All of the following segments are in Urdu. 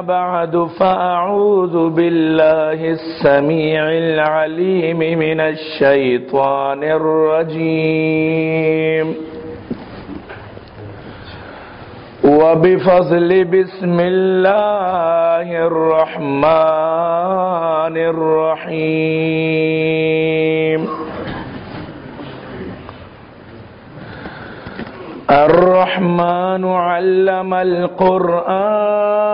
بعد فأعوذ بالله السميع العليم من الشيطان الرجيم. وبفضل بسم الله الرحمن الرحيم. الرحمن علم القرآن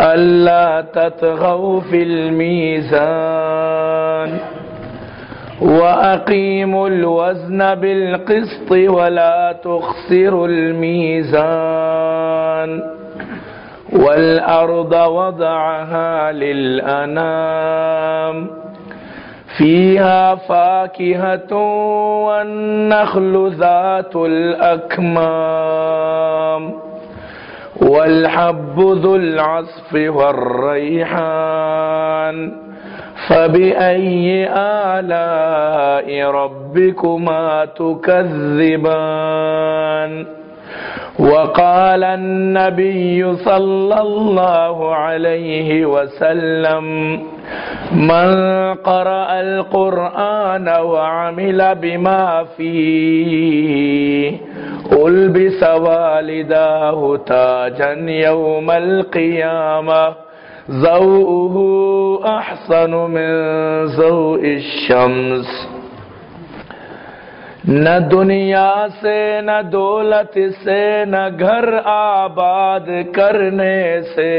ألا تطغوا في الميزان وأقيموا الوزن بالقسط ولا تخسروا الميزان والأرض وضعها للأنام فيها فاكهة والنخل ذات الأكمام والحب ذو العصف والريحان فبأي آلاء ربكما تكذبان؟ وقال النبي صلى الله عليه وسلم من قرأ القرآن وعمل بما فيه ألبس والداه تاجا يوم القيامة ضوءه أحسن من ضوء الشمس نہ دنیا سے، نہ دولت سے، نہ گھر آباد کرنے سے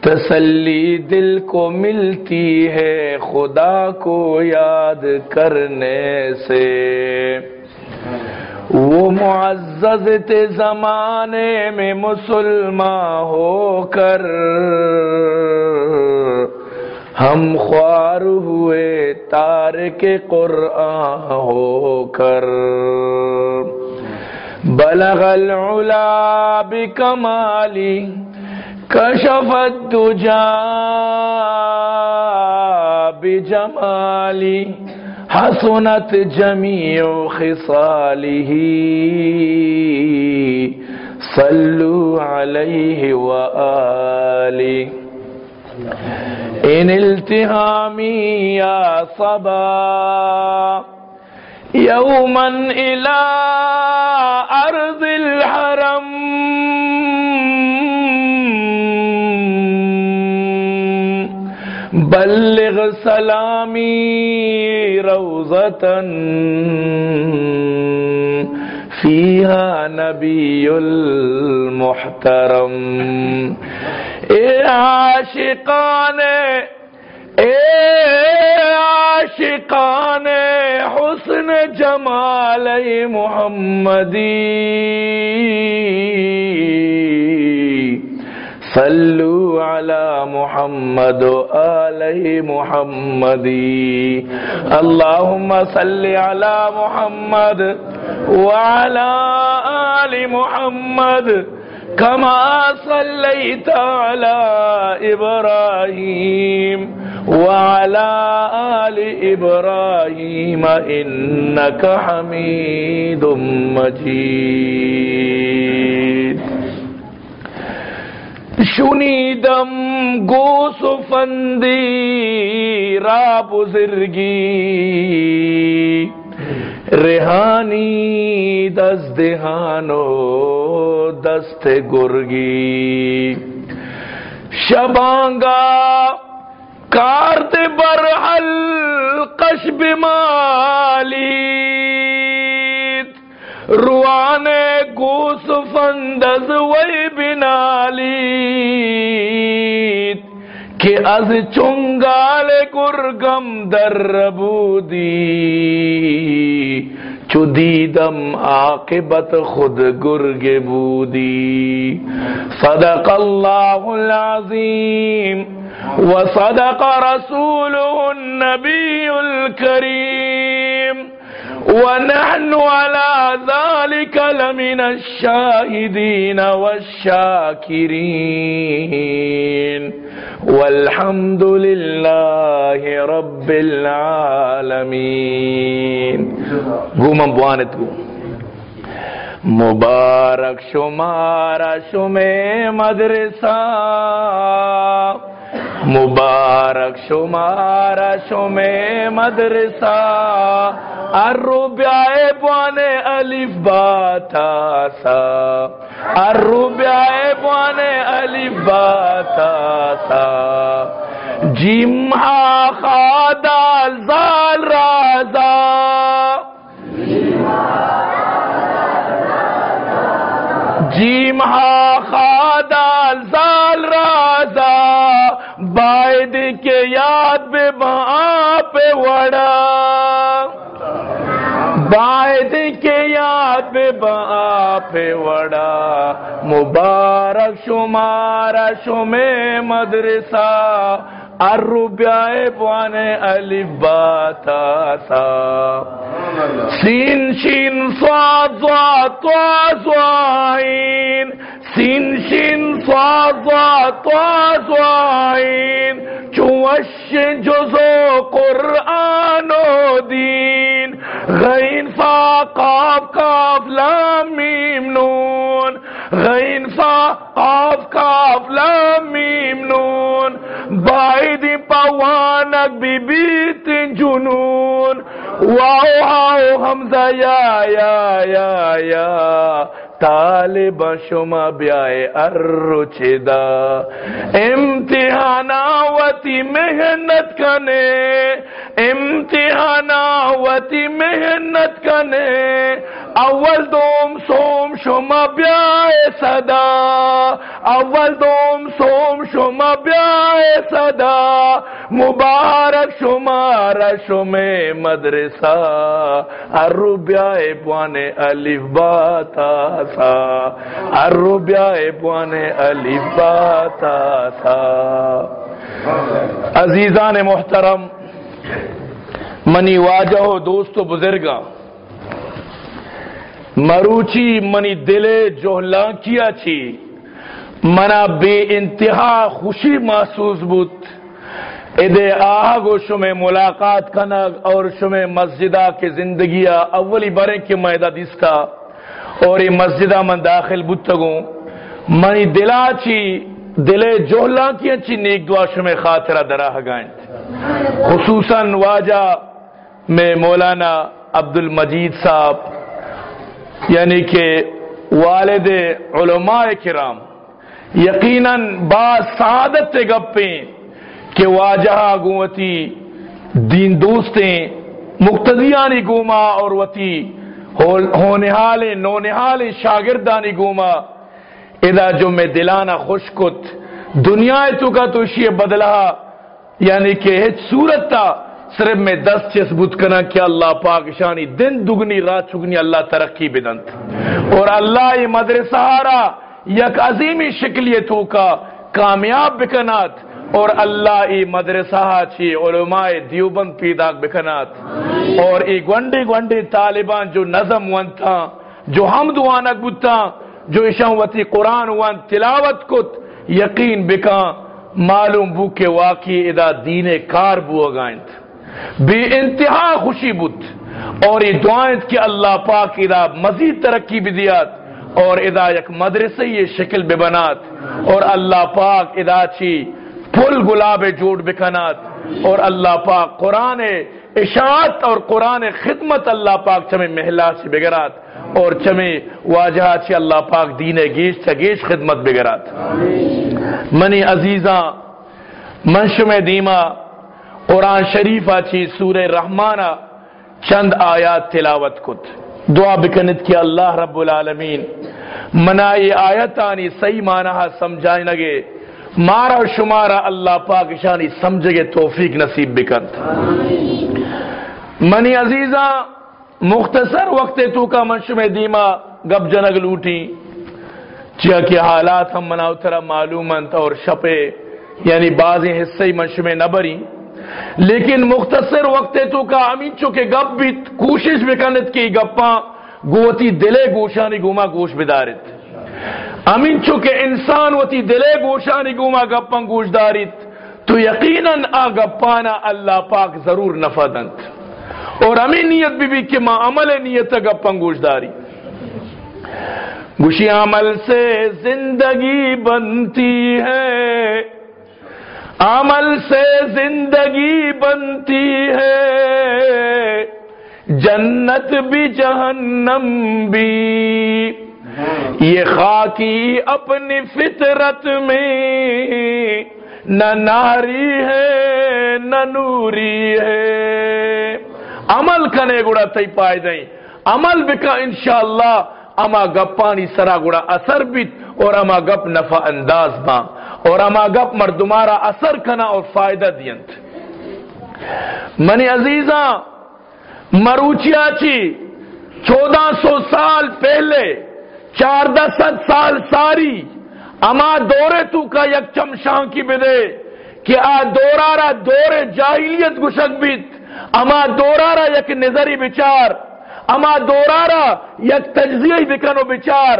تسلی دل کو ملتی ہے خدا کو یاد کرنے سے۔ وہ معزز تھے زمانے میں مسلمان ہو کر ہم خوار ہوئے تار کے قرآن ہو کر۔ بلغ العلا بکمالی كشف الدجى بجمالي حسنت جميع خصاله. صلوا عليه وآله. إن التهامي يا صبا يوما إلى أرض الحرم. بلغ سلامي روضة فيها نبي المحترم۔ اے عاشقان اے عاشقان حسن جمال محمدی۔ صلو علی محمد و آل محمدی اللہم صلی علی محمد وعلى آل محمد كما صليت على إبراهيم وعلى آل إبراهيم إنك حميد مجيد شنیدم گوس فندی را بزرگی ریحانی دست دهانو دست گرگی شبانگا کارت بر القشب مالی روانے گوس فندز وی بنالی کہ از چنگال گرگم در ربودی چو دیدم عاقبت خود گرگ بودی صدق اللہ العظیم وصدق رسوله النبي الكريم ونحن على ذلك لمن الشاهدين والشاكرين. والحمد لله رب العالمين. قوم بوانت قوم مبارک شمارا شمع مدرسہ. مبارک شمار شم مدرسہ. اروبیائے بوانے الف باتا سا۔ اروبیائے بوانے الف باتا سا۔ جیم خادال زال رازا جیم خادال زال رازا باید کے یاد بے بہاں پہ وڑا۔ کے یاد بے پہ وڑا، مبارک شمار شم مدرسہ الربیائے پوانے علی باتا سا۔ سین شین سواد سواد سواد سین شین سواد سواد سواد سوائین چوش جزو قرآن و دین۔ غین فا قاف کاف لام میم نون. غین فا قاف کاف لام میم نون. باید پوانک بی بیت جنون. واو ہاو حمزہ یا یا یا یا. طالب شما بیائے ارو چدا امتحاناوتی محنت کنے۔ امتحاناوتی محنت کنے۔ اول دوم سوم شما بیائے صدا، اول دوم سوم شما بیائے صدا، مبارک شمار شم مدرسہ، ارو بیائے پوانے الف باتا سا، ارو بیائے پوانے الف باتا سا۔ عزیزان محترم، منی واجہ دوست و بزرگاں مروچی منی دل جوہلا کیا چی منا بے انتہا خوشی محسوس بت ادے آہ گو شمع ملاقات کنگ اور شمع مسجدہ کے زندگیہ اولی برے کے میدہ دستا اور یہ مسجدہ من داخل بتگوں منی دلا چی دلے جوہلا کیا چی نیک دعا شمع خاطرہ دراہ گائیں خصوصاً واجہ میں مولانا عبد المجید صاحب۔ یعنی کہ والد علماء کرام یقیناً با سعادت گپیں کہ واجہ گوتی دین دوستیں، مقتدیانی گوما اور وتی ہونحال نونحال شاگردانی گوما۔ ادا جو میں دلانا خوش کت دنیا تو کا تو شی بدلا یعنی کہ ہچ صورت تا صرف میں دس چیز بت کنا کہ اللہ پاک شانی دن دگنی، رات چگنی اللہ ترقی بدنت۔ اور اللہ یہ مدرسہ یک عظیمی شکلیتوں کا کامیاب بکنات۔ اور اللہ ای مدرسہ چی علماء دیوبند پیدا بکنات۔ اور ای گونڈی گونڈی طالبان جو نظم ونتا جو حمد وانک بتا جو اشان وتی قرآن وان تلاوت کت، یقین بکا، معلوم بو کے واقعی ادا دین کار بو اگائنت۔ بے انتہا خوشی بت اور یہ دعائیں کہ اللہ پاک ادا مزید ترقی بھی دیات اور ادا یک مدرسے یہ شکل بے بنات اور اللہ پاک ادا چی پھل گلاب جوڑ بکنات اور اللہ پاک قرآن اشاعت اور قرآن خدمت اللہ پاک چمے محلہ سے بگرات اور چمے واجہ چی اللہ پاک دین گیش چا گیش خدمت بگرات۔ منی عزیزاں منشم دیما قرآن شریفہ چی سور رحمانہ چند آیات تلاوت کت۔ دعا بکنت کی اللہ رب العالمین منا یہ آیتانی صحیح معنی سمجھائیں لگے مارا شمارا اللہ پاک شانی سمجھ گے توفیق نصیب بکت منی عزیزہ مختصر وقت تو کا منشم دیما گب جنگ لوٹی۔ چیا کہ حالات ہم منا اترا اور شپے یعنی بعض حصے منشم نبری۔ لیکن مختصر وقت تو کا امین چکے گپ بھی کوشش بکنت کی گپاں گوتی دلے گوشانی گوما گوش بدارت۔ امین چکے انسان وتی دلے گوشانی گوما گپاں گوش دارت۔ تو یقیناً آ گپانا اللہ پاک ضرور نفدنت اور امین نیت بھی بھی کہ ماں عمل نیت گپاں گوش داری۔ گوشی عمل سے زندگی بنتی ہے۔ عمل سے زندگی بنتی ہے۔ جنت بھی جہنم بھی۔ یہ خاکی اپنی فطرت میں نہ ناری ہے، نہ نوری ہے۔ عمل کنے گڑا تی پائے دیں عمل بکا انشاءاللہ، اما گپانی سرا گڑا اثر بیت۔ اور اما گپ نفع انداز باں اور اما گپ مردمارا اثر کنا اور فائدہ دینت. منی عزیزاں مروچیا چی چودہ سو سال پہلے، چاردہ ست سال ساری، اما دورے تو کا یک چمشان کی بدے، کہ آ دورارا دور جاہلیت گشک بیت، اما دورارا یک نظری بچار، اما دورارا یک تجزیہ بکنو بچار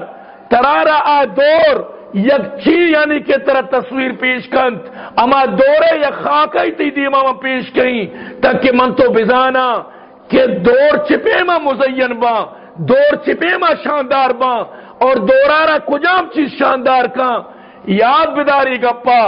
ترارا آ دور، یک چی یعنی کہ طرح تصویر پیش کنت اما دورے یک خاکی تی دیما ما پیش کہیں تک کہ من تو بزانا کہ دور چپے ما مزین با، دور چپے ما شاندار با۔ اور دورارا کجام چیز شاندار کا؟ یاد بداری گپا،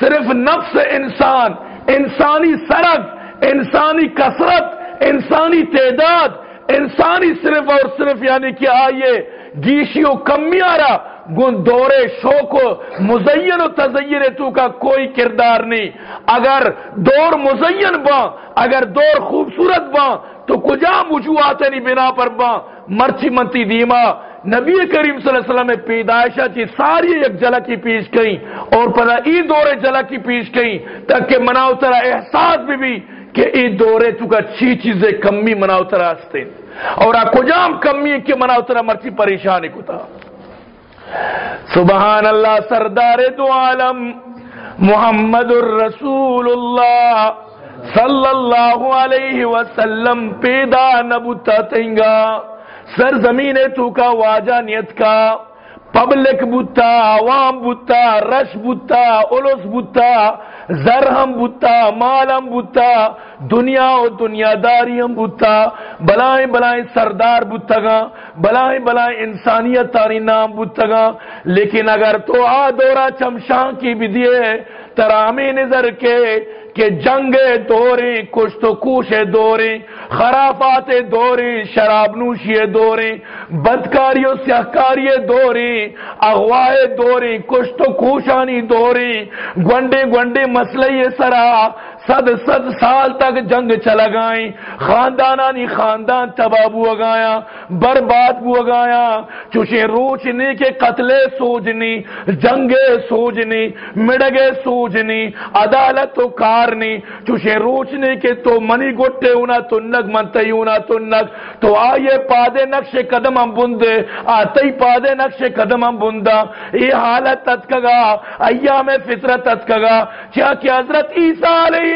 صرف نفس انسان، انسانی سرک انسانی کسرت انسانی تعداد، انسانی صرف اور صرف یعنی کہ آئیے گیشیوں کمی آ رہا گن دورے شوق مزین و تزین تو کا کوئی کردار نہیں۔ اگر دور مزین با، اگر دور خوبصورت با، تو کجا وجوہات نہیں بنا پر با۔ مرچی منتی دیما، نبی کریم صلی اللہ علیہ وسلم پیدائشہ چی ساری ایک جلہ کی پیش کہیں اور پدا ای دورے جلہ کی پیش کہیں تاکہ مناؤ ترہ احساس بھی بھی کہ ای دورے تو کا چی چیزیں کمی مناؤ ترہ ہستے اور آ کجام کمی کہ مناؤ ترہ مرچی پریشانی کتا سبحان اللہ سردار دو عالم محمد الرسول اللہ صلی اللہ علیہ وسلم پیدا نبوتا تنگا سرزمین تو کا واجہ نیت کا، پبلک بوتا، عوام بوتا، رش بوتا اولوس بوتا زر ہم بتا مال ہم بتا دنیا و دنیا داری ہم بتا بلائیں بلائیں سردار بتگا گا، بلائیں بلائیں انسانیت تاری نام بتگا گا۔ لیکن اگر تو آ دورہ چمشان کی بھی دیے ترامی نظر کے کہ جنگ دوریں کچھ تو کوش دوریں خرافات دوریں شراب نوشی دوریں بدکاری و سیاہکاری دوریں اغوائے دوریں کچھ تو کوشانی دوریں گونڈے گنڈے مسئلے سرا صد صد سال تک جنگ چلا گائیں خاندانانی خاندان تباہ بو گایا برباد بو گایا چوشے روچنی کے قتل سوجنی جنگے سوجنی مڑگے سوجنی عدالت تو کارنی چوشے روچنی کے تو منی گٹے ہونا تو نگ منتی ہونا تو نگ۔ تو آئیے پادے نقش قدم ہم بندے آتی پادے نقش قدم ہم بندہ۔ یہ حالت تتکگا، ایام فطرت تتکگا۔ چاہ کہ حضرت عیسیٰ علیہ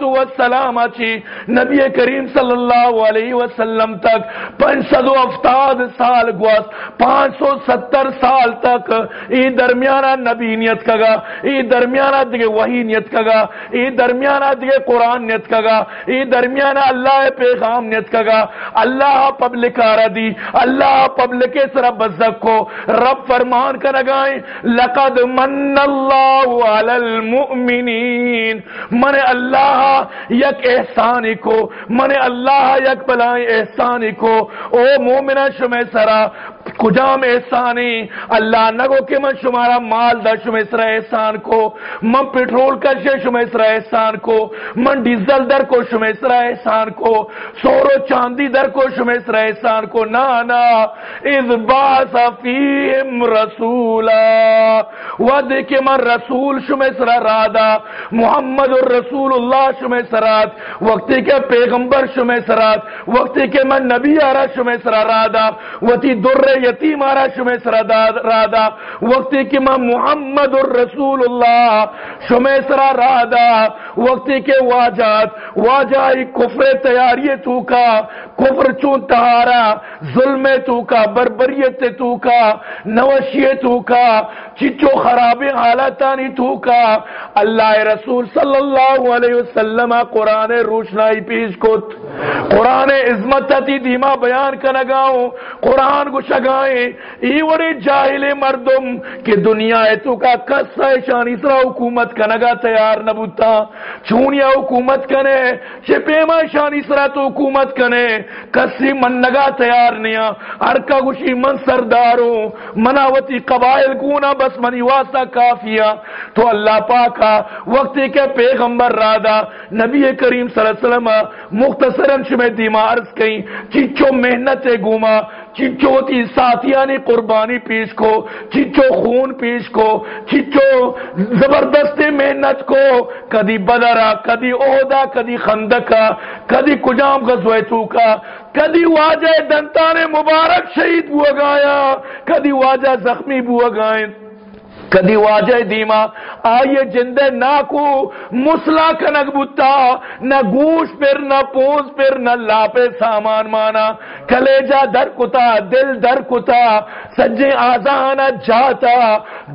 والسلام اچھی، نبی کریم صلی اللہ علیہ وسلم تک پانچ سو افتاد سال گواس پانچ سو ستر سال تک۔ ای درمیانہ نبی نیت کگا، ای درمیانہ دیگے وحی نیت کگا، ای درمیانہ دیگے قرآن نیت کگا، ای درمیانہ اللہ پیغام نیت کگا۔ اللہ اللہ پبلک آردی اللہ پبلک سر بزک کو رب فرمان کر نگائیں لقد من اللہ علی المؤمنین۔ من اللہ یک احسانی کو، من اللہ یک بلائیں احسانی کو۔ او مومنہ شمع سرا کجام احسانی اللہ نگو کہ من شمارا مال دا شمع احسان کو، من پیٹرول کا شمع سرا احسان کو، من ڈیزل در کو شمع سرا احسان کو سورو چاندی در کو شمع سرا احسان کو نانا از باس فیم رسولا۔ ود کہ من رسول شمع سرا رادا محمد الرسول اللہ شمع سرات وقتی کے پیغمبر شمع سرات وقتی کے من نبی آرہ شمع رادا وتی در یتیم آرہ شمع سرا رادا وقتی کہ من محمد الرسول اللہ، شمع سرا رادا وقتی کے واجات، واجائی کفر تیاری تو کا، کفر چون تہارا، ظلم تو کا، بربریت تو کا، نوشی تو کا، چچو خراب حالتانی تو کا۔ اللہ رسول صلی اللہ علیہ وسلم قرآن روشنائی پیش کت۔ قرآن عظمت دیما بیان کا لگاؤں قرآن کو شگائیں ای وڑی جاہل مردم کہ دنیا تو کا کس شانی سرا حکومت کا نگا تیار نبوتا چونیا حکومت کنے شپیما شانی سرا تو حکومت کنے کسی من نگا تیار نیا ارکا گوشی من سرداروں مناوتی قبائل گونا بس منی واسطہ کافیا تو اللہ پاکا وقتی کے پیغمبر رادا نبی کریم صلی اللہ علیہ وسلم مختصرا شمی دیما عرض کئی چچو محنت گوما۔ چچو ساتھیاں نے قربانی پیش کو چچو خون پیش کو چچو زبردست محنت کو۔ کدی بدرا، کدی عہدہ، کدی خندکا کدی کجام غزوہ چوکا کدی واجہ دنتان مبارک شہید بو گایا کدی واجہ زخمی بو گائیں کدی واجہ دیما، آئیے جندے نہ کو مسلا کنک بتا نہ گوش پر، نہ پوز پر، نہ لاپے سامان مانا۔ کلیجا در کتا، دل در کتا، سجے آزانا جاتا،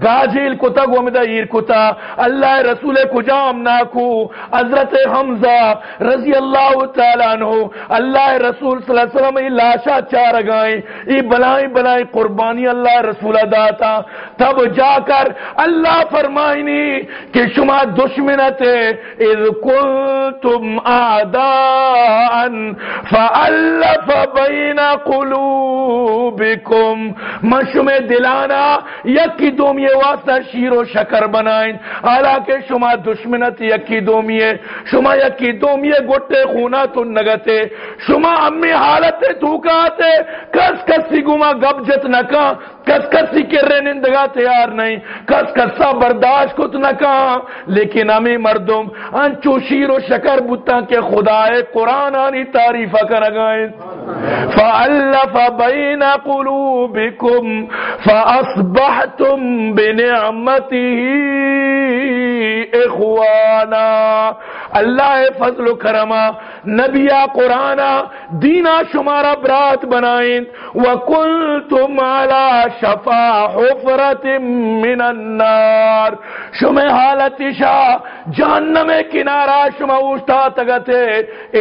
گاجیل کتا گومدہ ایر کتا۔ اللہ رسول کجام ناکو حضرت حمزہ رضی اللہ تعالیٰ عنہ۔ اللہ رسول صلی اللہ علیہ وسلم لاشا چار گائیں ای بلائیں بلائیں قربانی اللہ رسول داتا۔ تب جا کر اللہ فرمائنی کہ شما دشمنت اذ کنتم آداء فألف بین قلوبکم۔ من شما دلانا یکی دومی واسطہ شیر و شکر بنائیں حالانکہ شما دشمنت یکی دومی شما یکی دومی گٹے خونا تو نگتے شما امی حالت توکاتے کس کسی گما گب جت نکا، کس کسی کے رہنندگا تیار نہیں۔ کس کسا برداشت کت نہ کہا لیکن ہمیں مردم انچو شیر و شکر بتا کے خدا قرآن آنی تعریف کر گئے۔ فَأَلَّفَ بَيْنَ قُلُوبِكُمْ فَأَصْبَحْتُمْ بِنِعْمَتِهِ اخوانا اللہ فضل و کرما نبیا قرآن دینا شمارا برات بنائیں۔ وَقُلْتُمْ عَلَى شفا حفرت من النار. شما حالت شا جہنم کنارا شما اوشتا تگتے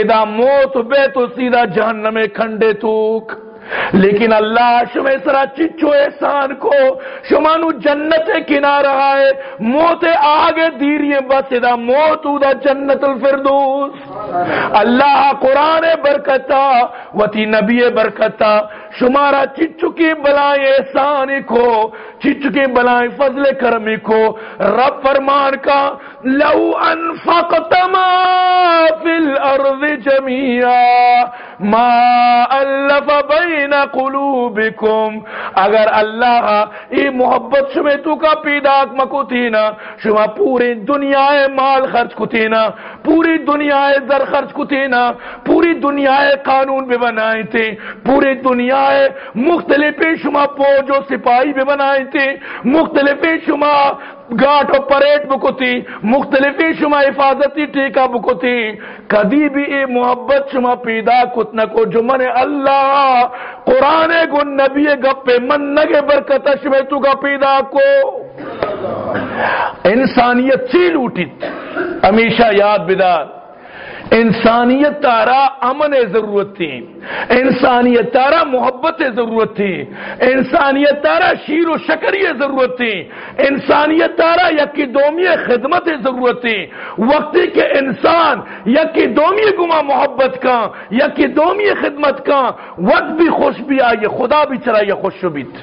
ادا موت بے تو سیدھا جہنم کھنڈے توک لیکن اللہ شما سرا چچو احسان کو شما نو جنت کنارا ہے موت آگے دیریے بس ادا موت دا جنت الفردوس۔ اللہ قرآن برکتا وتی نبی برکتا شمارا چچکی بلائیں احسان کو چچکی بلائیں فضل کرمی کو۔ رب فرمان کا، لو انفقت ما فی الارض جميعا ما الف بین قلوبکم اگر اللہ ای محبت شمی تو کا پیداک مکو تینا، شما پوری دنیا مال خرچ کو تینا پوری دنیا زر خرچ کو تینا پوری دنیا قانون بھی بنائے تھے پوری دنیا مختلف شما پوج و سپاہی بھی بنائے تھے مختلف شما گاٹ و پریٹ بکتی مختلف شما حفاظتی ٹیکا بکتی کدی بھی اے محبت شما پیدا کتنا کو جو من اللہ، قرآن کو نبی گپے من نگے برکت شما تو گا پیدا کو۔ انسانیت چی اٹھت ہمیشہ یاد بدار۔ انسانیت تارا امن ضرورت تھی انسانیت تارا محبت ضرورت تھی، انسانیت تارا شیر و شکری ضرورت تھی، انسانیت تارا یکی دومی خدمت ضرورت تھی۔ وقتی کے انسان یکی دومی گما محبت کا یکی دومی خدمت کا وقت بھی خوش بھی آئیے، خدا بھی چرائیے، خوش بیت۔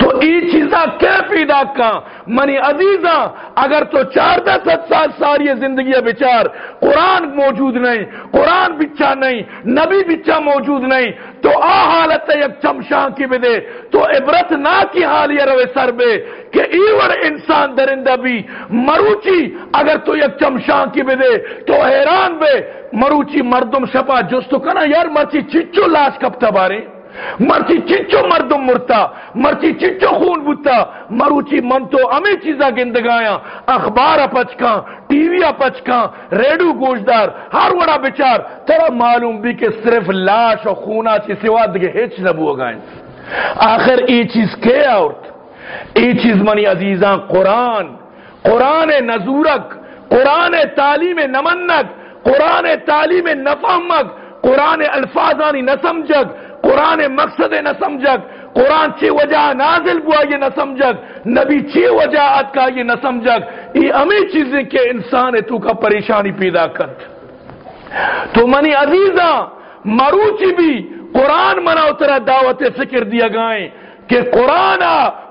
تو ای چیزا کیا پیدا کا منی عزیزہ اگر تو چار دس سال ساری زندگی بچار قرآن موجود نہیں، قرآن بچا نہیں، نبی بچا موجود نہیں، تو آ حالت یک چمشاں کی بدے، تو عبرت نہ کی حالیہ روے سر بے، کہ ایور انسان درندہ بھی مروچی اگر تو یک چمشاں کی بدے، تو حیران بے، مروچی مردم شپا جستو کنا یار، مرچی چچو لاش کب تبارے مرچی چچو مردم مرتا، مرچی چچو خون بوتا، مروچی من تو ہمیں چیزا گندگایا، اخبار پچکا ٹی وی پچکا ریڈو گوشدار، ہر وڑا بچار، ترا معلوم بھی کہ صرف لاش اور خونا چی سوا دگے ہیچ نبو گائیں۔ آخر ای چیز کے آورت؟ ای چیز منی عزیزاں، قرآن قرآن نزورک، قرآن تعلیم نمنک، قرآن تعلیم نفہمک، قرآن الفاظانی نسمجک قرآن مقصد نہ سمجھک، قرآن چی وجہ نازل بوا یہ نہ سمجھک، نبی چی وجہ آت کا یہ نہ سمجھک یہ امی چیزیں کہ انسان تو کا پریشانی پیدا کرت تو منی عزیزاں مروچی بھی قرآن منا اترا دعوت فکر دیا گائیں کہ قرآن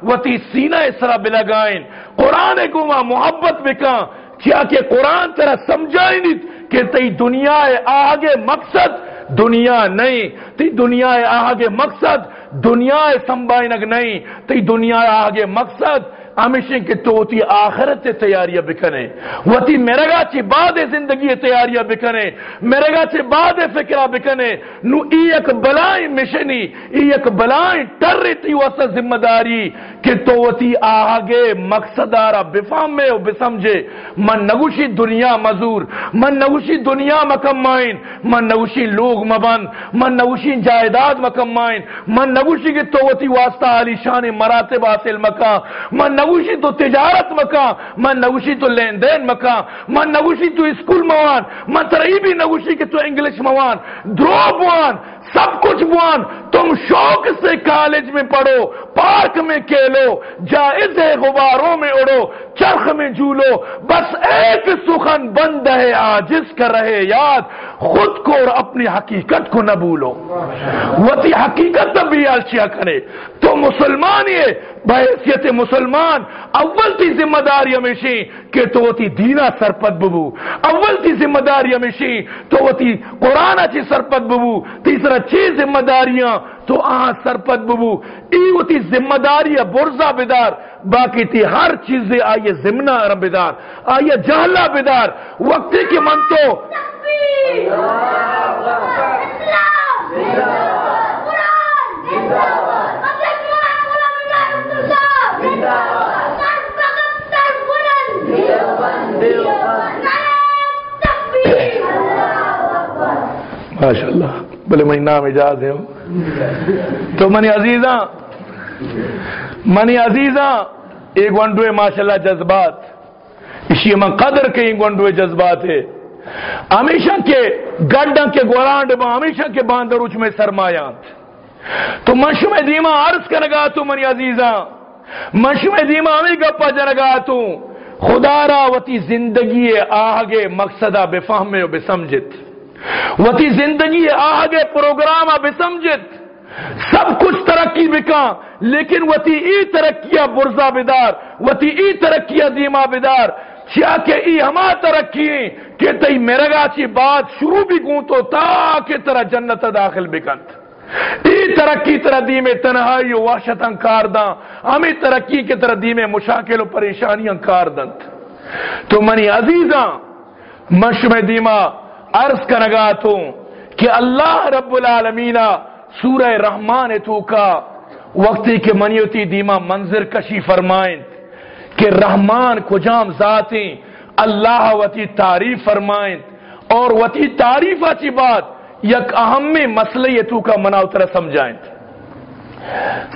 وتی سینہ اسرا بلگائیں قرآن کو محبت بکا، کیا کہ قرآن ترا سمجھائیں کہ تی دنیا آگے مقصد دنیا نہیں، تی دنیا آگے مقصد، دنیا سمبائنگ نہیں، تی دنیا آگے مقصد، ہمیشہ کہ تو تی آخرت سے تیاریاں بکنے وہ تی میرے گا چی بعد زندگی تیاریاں بکنے میرے گا چی بعد فکرہ بکنے نو ای ایک بلائیں مشنی، ای ایک بلائیں ٹر تی واسا ذمہ داری۔ کہ تو وہ تی آگے مقصد آرہ بفام میں و بسمجھے من نگوشی دنیا مزور، من نگوشی دنیا مکمائن، من نگوشی لوگ مبن من نگوشی جائداد مکمائن، من نگوشی کہ تو وہ تی واسطہ علی شان مراتب حاصل مکا، من نگوشی تو تجارت مکان من نگوشی تو لین دین مکان من نگوشی تو اسکول موان، من ترہی بھی نگوشی کہ تو انگلش موان درو موان سب کچھ بوان، تم شوق سے کالج میں پڑھو، پارک میں کھیلو، جائز ہے غباروں میں اڑو چرخ میں جھولو، بس ایک سخن بند ہے آجز کر رہے یاد، خود کو اور اپنی حقیقت کو نہ بھولو۔ وہ تی حقیقت بھی آلچیا کرے۔ تو مسلمان یہ، بحیثیت مسلمان، اول تی ذمہ داری ہمیشہ کہ تو وہ تی دینا سرپت ببو اول تی ذمہ داری ہمیشہ تو وہ تی قرآن اچھی سرپت ببو تیسرا چھ ذمہ داریاں تو آہاں سرپت ببو، ای وہ تی ذمہ داریاں برزا بدار باقی تی ہر چیز آئیے ذمنہ بیدار، آئیے جہلہ بیدار۔ وقتی کی من تو ماشاء اللہ بولے میں نام اجاز ہے تو منی عزیزاں منی عزیزاں، ایک ونڈوے ماشاء اللہ جذبات۔ اسی میں قدر کے ایک ونڈوے جذبات ہے۔ ہمیشہ کے گڈ کے گورانڈ میں ہمیشہ کے باندر اچ میں سرمایات تو مشم دیما عرض کرگا تو منی عزیزاں مشم دیما ہمیں گپا جنگا تو۔ خدا را وتی زندگی آگے مقصدہ بفہمے و بسمجت وتی زندگی آگے پروگرام بے سمجھت۔ سب کچھ ترقی بکا لیکن وتی ای ترقیہ برزا بدار وتی ای ترقیہ دیما بدار کیا کہ ای ہما ترقی کہ تی میرے گا چی بات شروع بھی گوں تو تاکہ ترہ جنت داخل بکت ای ترقی ترہ دیم تنہائی و وحشت انکار داں۔ ہمیں ترقی کے ترہ دیم مشاکل و پریشانی انکار دنت تو منی عزیزاں مشم دیما عرض کنگا تو کہ اللہ رب العالمین سورہ رحمان تو کا وقتی کے منیوتی دیما منظر کشی فرمائیں کہ رحمان کو جام ذاتیں اللہ وتی تعریف فرمائیں اور وتی تعریف اچھی بات یک اہم مسئلہ یہ تو کا منا اترا سمجھائیں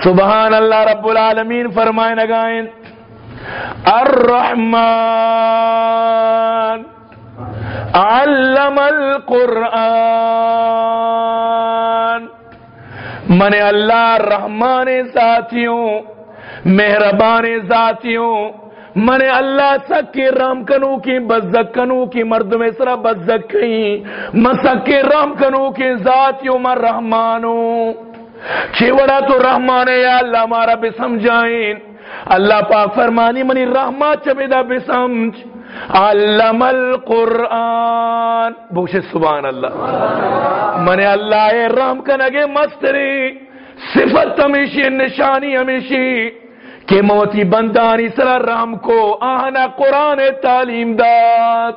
سبحان اللہ رب العالمین فرمائیں نگائیں الرحمن علم القرآن۔ من اللہ رحمان ذاتیوں، مہربان ذاتیوں من اللہ سکی رام کنو کی بزک کنو کی مرد میں سرا بزک کئی من رام کنو کی ذاتیوں من رحمانو چھوڑا تو رحمان یا اللہ مارا بے سمجھائیں۔ اللہ پاک فرمانی، منی رحمہ چمیدہ بے سمجھ۔ علم القرآن۔ بوشے سبحان اللہ۔ من اللہ رحم کنگے مستری، صفت ہمیشی، نشانی ہمیشی، کہ موتی بندانی سر رام کو آنا قرآن تعلیم داد۔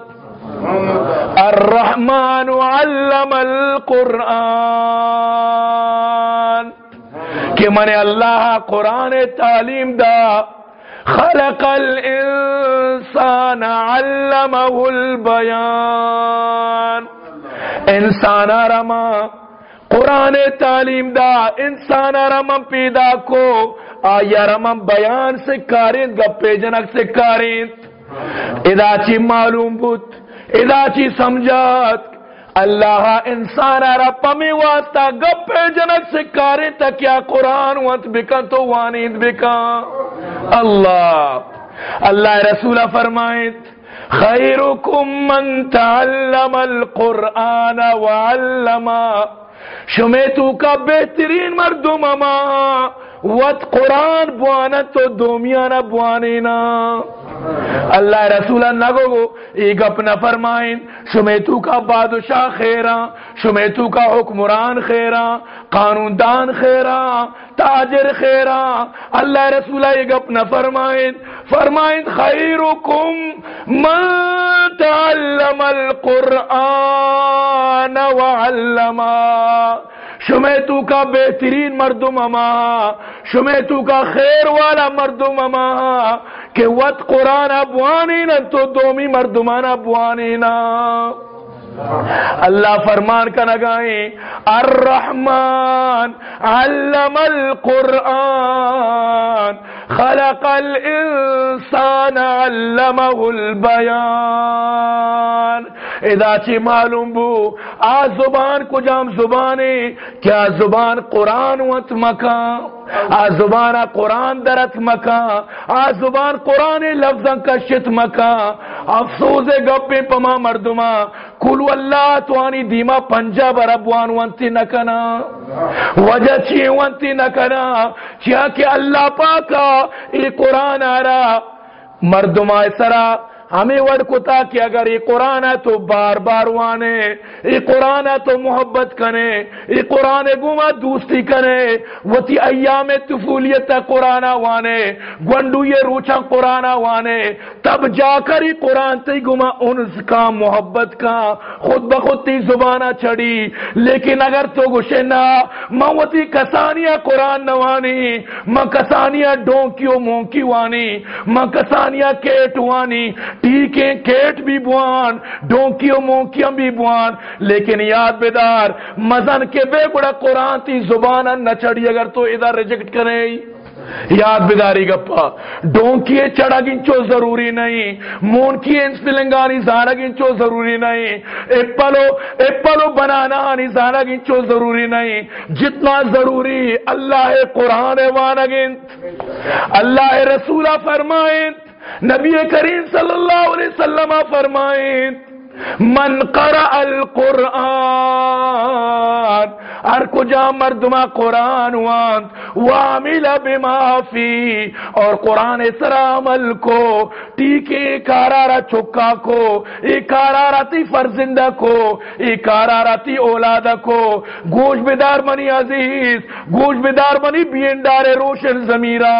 الرحمن علم القرآن۔ کہ من اللہ قرآن تعلیم دا خلق الانسان علمه البیان انسان رما قرآن تعلیم دا، انسان رما پیدا کو آیا رمم بیان سے کارین گپے جنک سے کارین. ادا چی معلوم بود، ادا چی سمجھات اللہ انسان را پمی واسطہ گپے جنک سے کارین تا کیا قرآن وانت بکن تو وانید بکن. اللہ. اللہ رسول فرمائیں خیرکم من تعلم القرآن وعلما شمیتو کا بہترین مردم اما. وت قرآن بوانا تو دومیانا بوانینا. اللہ رسول نگو گو ایک اپنا فرمائن شمیتو کا بادشاہ خیرہ شمیتو کا حکمران خیرہ قانون دان خیرہ تاجر خیرہ اللہ رسول ایک اپنا فرمائن فرمائن خیرکم من تعلم القرآن وعلما شمیتو کا بہترین مردم اما، شمیتو کا خیر والا مردم اما، کہ وط قرآن ابوانینا تو دومی مردمان ابوانینا اللہ فرمان کا نگائیں الرحمن علم القرآن، خلق الانسان علمه البیان ادا چی معلوم بو آ زبان کو جام زبانے کیا زبان قرآن وت مکان آ زبان قرآن درت مکان آ زبان قرآن لفظاں کا شت مکان افسوس گپے پما مردما کلو اللہ توانی دیما پنجا بربوان وانتی نکنا. وجہ چی وانتی نکنا. چیا کہ اللہ پاکا، ای قرآن آرا. مردما سرا ہمیں وڑ کتا کہ اگر یہ قرآن ہے تو بار بار وانے، یہ قرآن ہے تو محبت کنے، یہ قرآن گما دوستی کنے وہ تی ایام طفولیت قرآن وانے، گونڈو یہ روچا قرآن وانے، تب جا کر یہ قرآن تی گما انس کا، محبت کا، خود بخود تی زبانہ چڑی لیکن اگر تو گوشے نا، ماں وہ تی کسانیہ قرآن نوانی ماں کسانیہ ڈونکیو مونکی وانی، ماں کسانیہ کیٹ وانی ٹیکیں کیٹ بھی بوان، ڈونکیوں مونکیاں بھی بوان۔ لیکن یاد بیدار، مزن کے بے بڑا قرآن تی زبان نہ چڑی اگر تو ادھر ریجیکٹ کریں۔ یاد بیداری گپا، ڈونکیے چڑا گنچو ضروری نہیں مون کی انسپلنگانی زارا گنچو ضروری نہیں۔ ایپلو ایپلو بنانا آنی زارا گنچو ضروری نہیں۔ جتنا ضروری، اللہ قرآن وانا گنت اللہ رسولہ فرمائیں۔ نبی کریم صلی اللہ علیہ وسلم فرمائیں من قرأ القرآن ہر کجا مردما قرآن وان وعمل بما فی اور قرآن سرا عمل کو، ٹیکے کارارا چکا کو ای کاراراتی فرزندہ کو ای کاراراتی اولادا کو گوش بدار منی عزیز گوش بدار منی بیندار روشن زمیرہ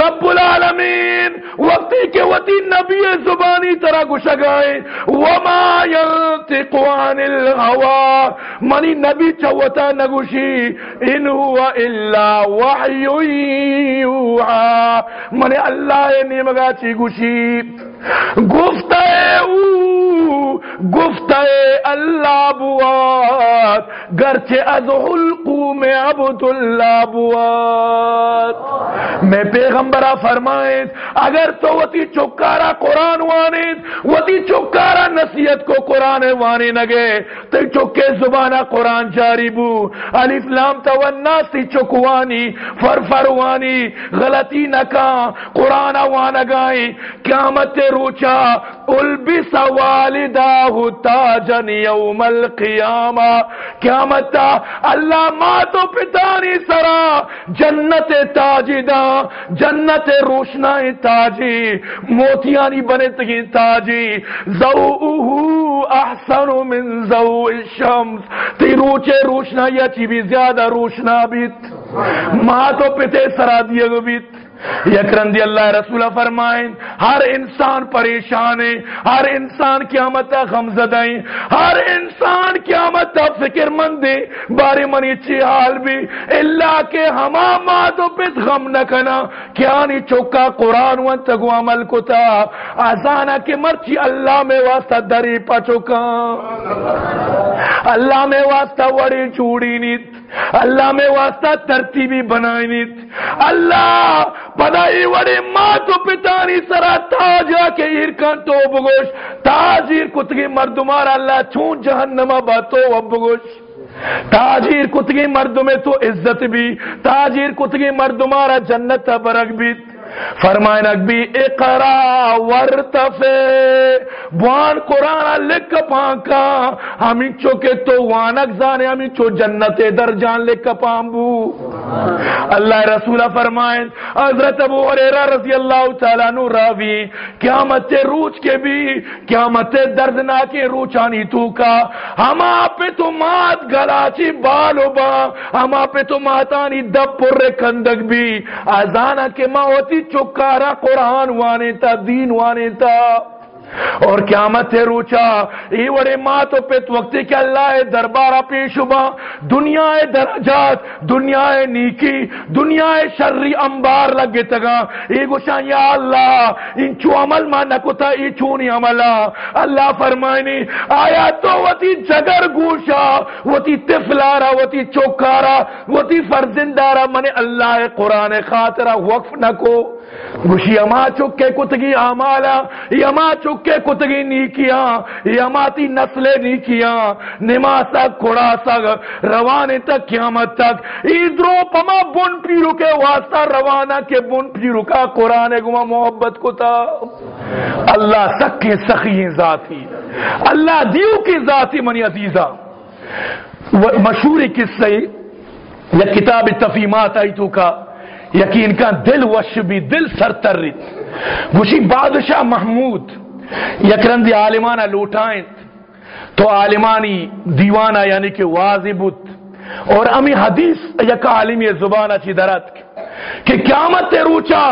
رب العالمین، وقتی کے وقتی نبی زبانی طرح گشگائے وما ينطق عن الهوى منی نبی چوتا نگوشی ان هو الا وحی یوحا. منی اللہ نمگا چی گوشی. گفتا ہے او، گفت اللہ بوات گرچہ از حلقو میں عبد اللہ بوات میں پیغمبرہ فرمائیں اگر تو وتی چکارا قرآن وانید، وتی چکارا نصیحت کو قرآن وانے نگے، تو چکے زبانہ قرآن جاری بو. علیف لام توناسی چکوانی، فرفروانی، غلطی نکا، قرآن وانگائیں قیامت روچا، البس والداہ تاجن یوم القیامہ، قیامت اللہ ماں تو پتانی سرا، جنت تاجی جنت روشنا تاجی، موتیانی بنے تگی تاجی زوؤہو احسن من زوء الشمس تی روچے روشنا یا چی بھی زیادہ روشنا بیت؟ ماں تو پتے سرا دیا گو بیت؟ یکرندی اللہ رسول فرمائیں، ہر انسان پریشان ہے، ہر انسان قیامت غمزدائیں ہر انسان قیامت فکر مند ہے، بارے منی چی حال بھی؟ اللہ کے ہما مادو پیت غم نکنا کیا نی چوکا قرآن وان تگو عمل کو تا آزانا کے مرچی اللہ میں واسطہ دری پا چوکا۔ اللہ میں واسطہ وڑی چوڑی نیت، اللہ میں واسطہ ترتیبی بنائی نیت۔ اللہ پدائی وڑی ماں تو پتانی سرا تاجا کے ایرکان تو بگوش تاجیر کتگی مردمار اللہ چون جہنمہ باتو اب بگوش تاجیر کتگی مردمے تو عزت بھی تاجیر کتگی مردمارا جنت برک بھی۔ فرمائن اکبی اقرا ورتفے بوان قرآن لکھ پانکا ہمیں چوکے تو وانک زانے ہمیں چو جنت در جان لکھ پامبو اللہ رسولہ فرمائن حضرت ابو عریرہ رضی اللہ تعالیٰ نو راوی قیامت روچ کے بھی قیامت دردناک روچانی تو کا۔ ہما پہ تو مات گلاچی بالو با ہما پہ تو ماتانی دب پر کندگ بھی۔ آزانہ کے ماں ہوتی چکارا قرآن وانے تا دین وانے تا۔ اور قیامت ہے روچا۔ ای وڑے ماں تو پیت وقتی کہ اللہ دربارہ پیش ہوا دنیا درجات، دنیا نیکی، دنیا شری انبار لگے تگا۔ ای گوشان یا اللہ، ان چو عمل ماں نکتا ای چونی عملا اللہ فرمائنی، آیا تو وتی جگر گوشا، وتی تفلارا، وتی چوکارا، وتی فرزندارا من اللہ قرآن خاطرہ وقف نکو۔ گوشی اما چکے کتگی آمالا یما چکے کتگی نیکیاں یماتی نسلیں نیکیاں نماسا کھڑا سگ روانے تک قیامت تک۔ ایدرو پما بن پیرو کے واسطہ روانہ کے بن پیرو کا قرآن گما محبت کو تا اللہ سک کے سخی ذاتی، اللہ دیو کی ذاتی منی عزیزہ۔ مشہور قصے یا کتاب تفیمات آئی تو کا۔ یقین کا دل وش بھی، دل سر گوشی بادشاہ محمود یکرندی عالمانہ لوٹائیں۔ تو عالمانی دیوانہ یعنی کہ واضح اور امی حدیث یک عالمی زبانہ چی درد کہ قیامت روچا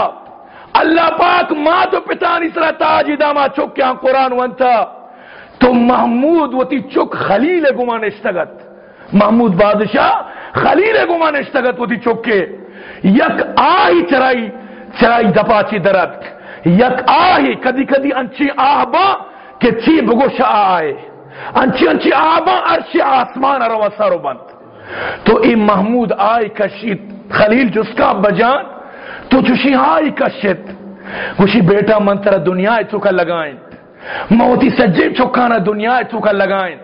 اللہ پاک ماں تو پتانی سرا تاجی داما چک کیا قرآن وانتا تو محمود وہ تی چک خلیل گمان اشتگت محمود بادشاہ خلیل گمان اشتگت وہ تی چک کے۔ یک آہی چرائی چرائی دپا چی درد۔ یک آہی، کدی کدی انچی آہ با کہ چی بگوش آئے انچی انچی آہ با عرش آسمان رو سارو بند۔ تو این محمود آئی کشید، خلیل جس کا بجان۔ تو چوشی آئی کشید۔ گوشی بیٹا من ترہ دنیا چکا لگائیں۔ موتی سجے چکانا دنیا چکا لگائیں۔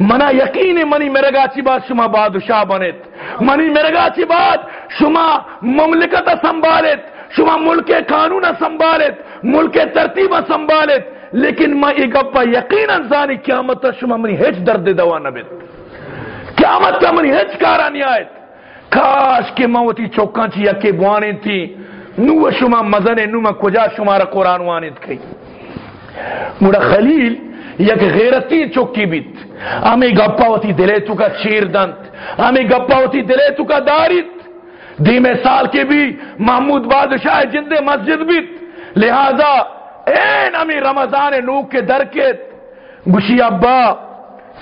منا یقین منی میرے گا چی بات شما بادشاہ بنت منی میرے گا چی بات شما مملکت سنبھالت شما ملک قانون سنبھالت ملک ترتیب سنبھالت لیکن ما ای گپا یقینا زانی قیامت شما منی ہیچ درد دوا نبیت قیامت کا منی ہیچ کارا نہیں آیت کاش کے موتی چوکان چی یکی بوانے تھی، نو شما مزن، نو ما کجا شما را قرآن وانت کئی مڑا خلیل یک غیرتی چوکی بیت ہمیں گپا ہوتی دلے تو کا چیر دنت ہمیں گپا ہوتی دلے تو کا دارت دیمے سال کے بھی محمود بادشاہ جند مسجد بیت لہذا این امی رمضان نوک کے درکت گشی ابا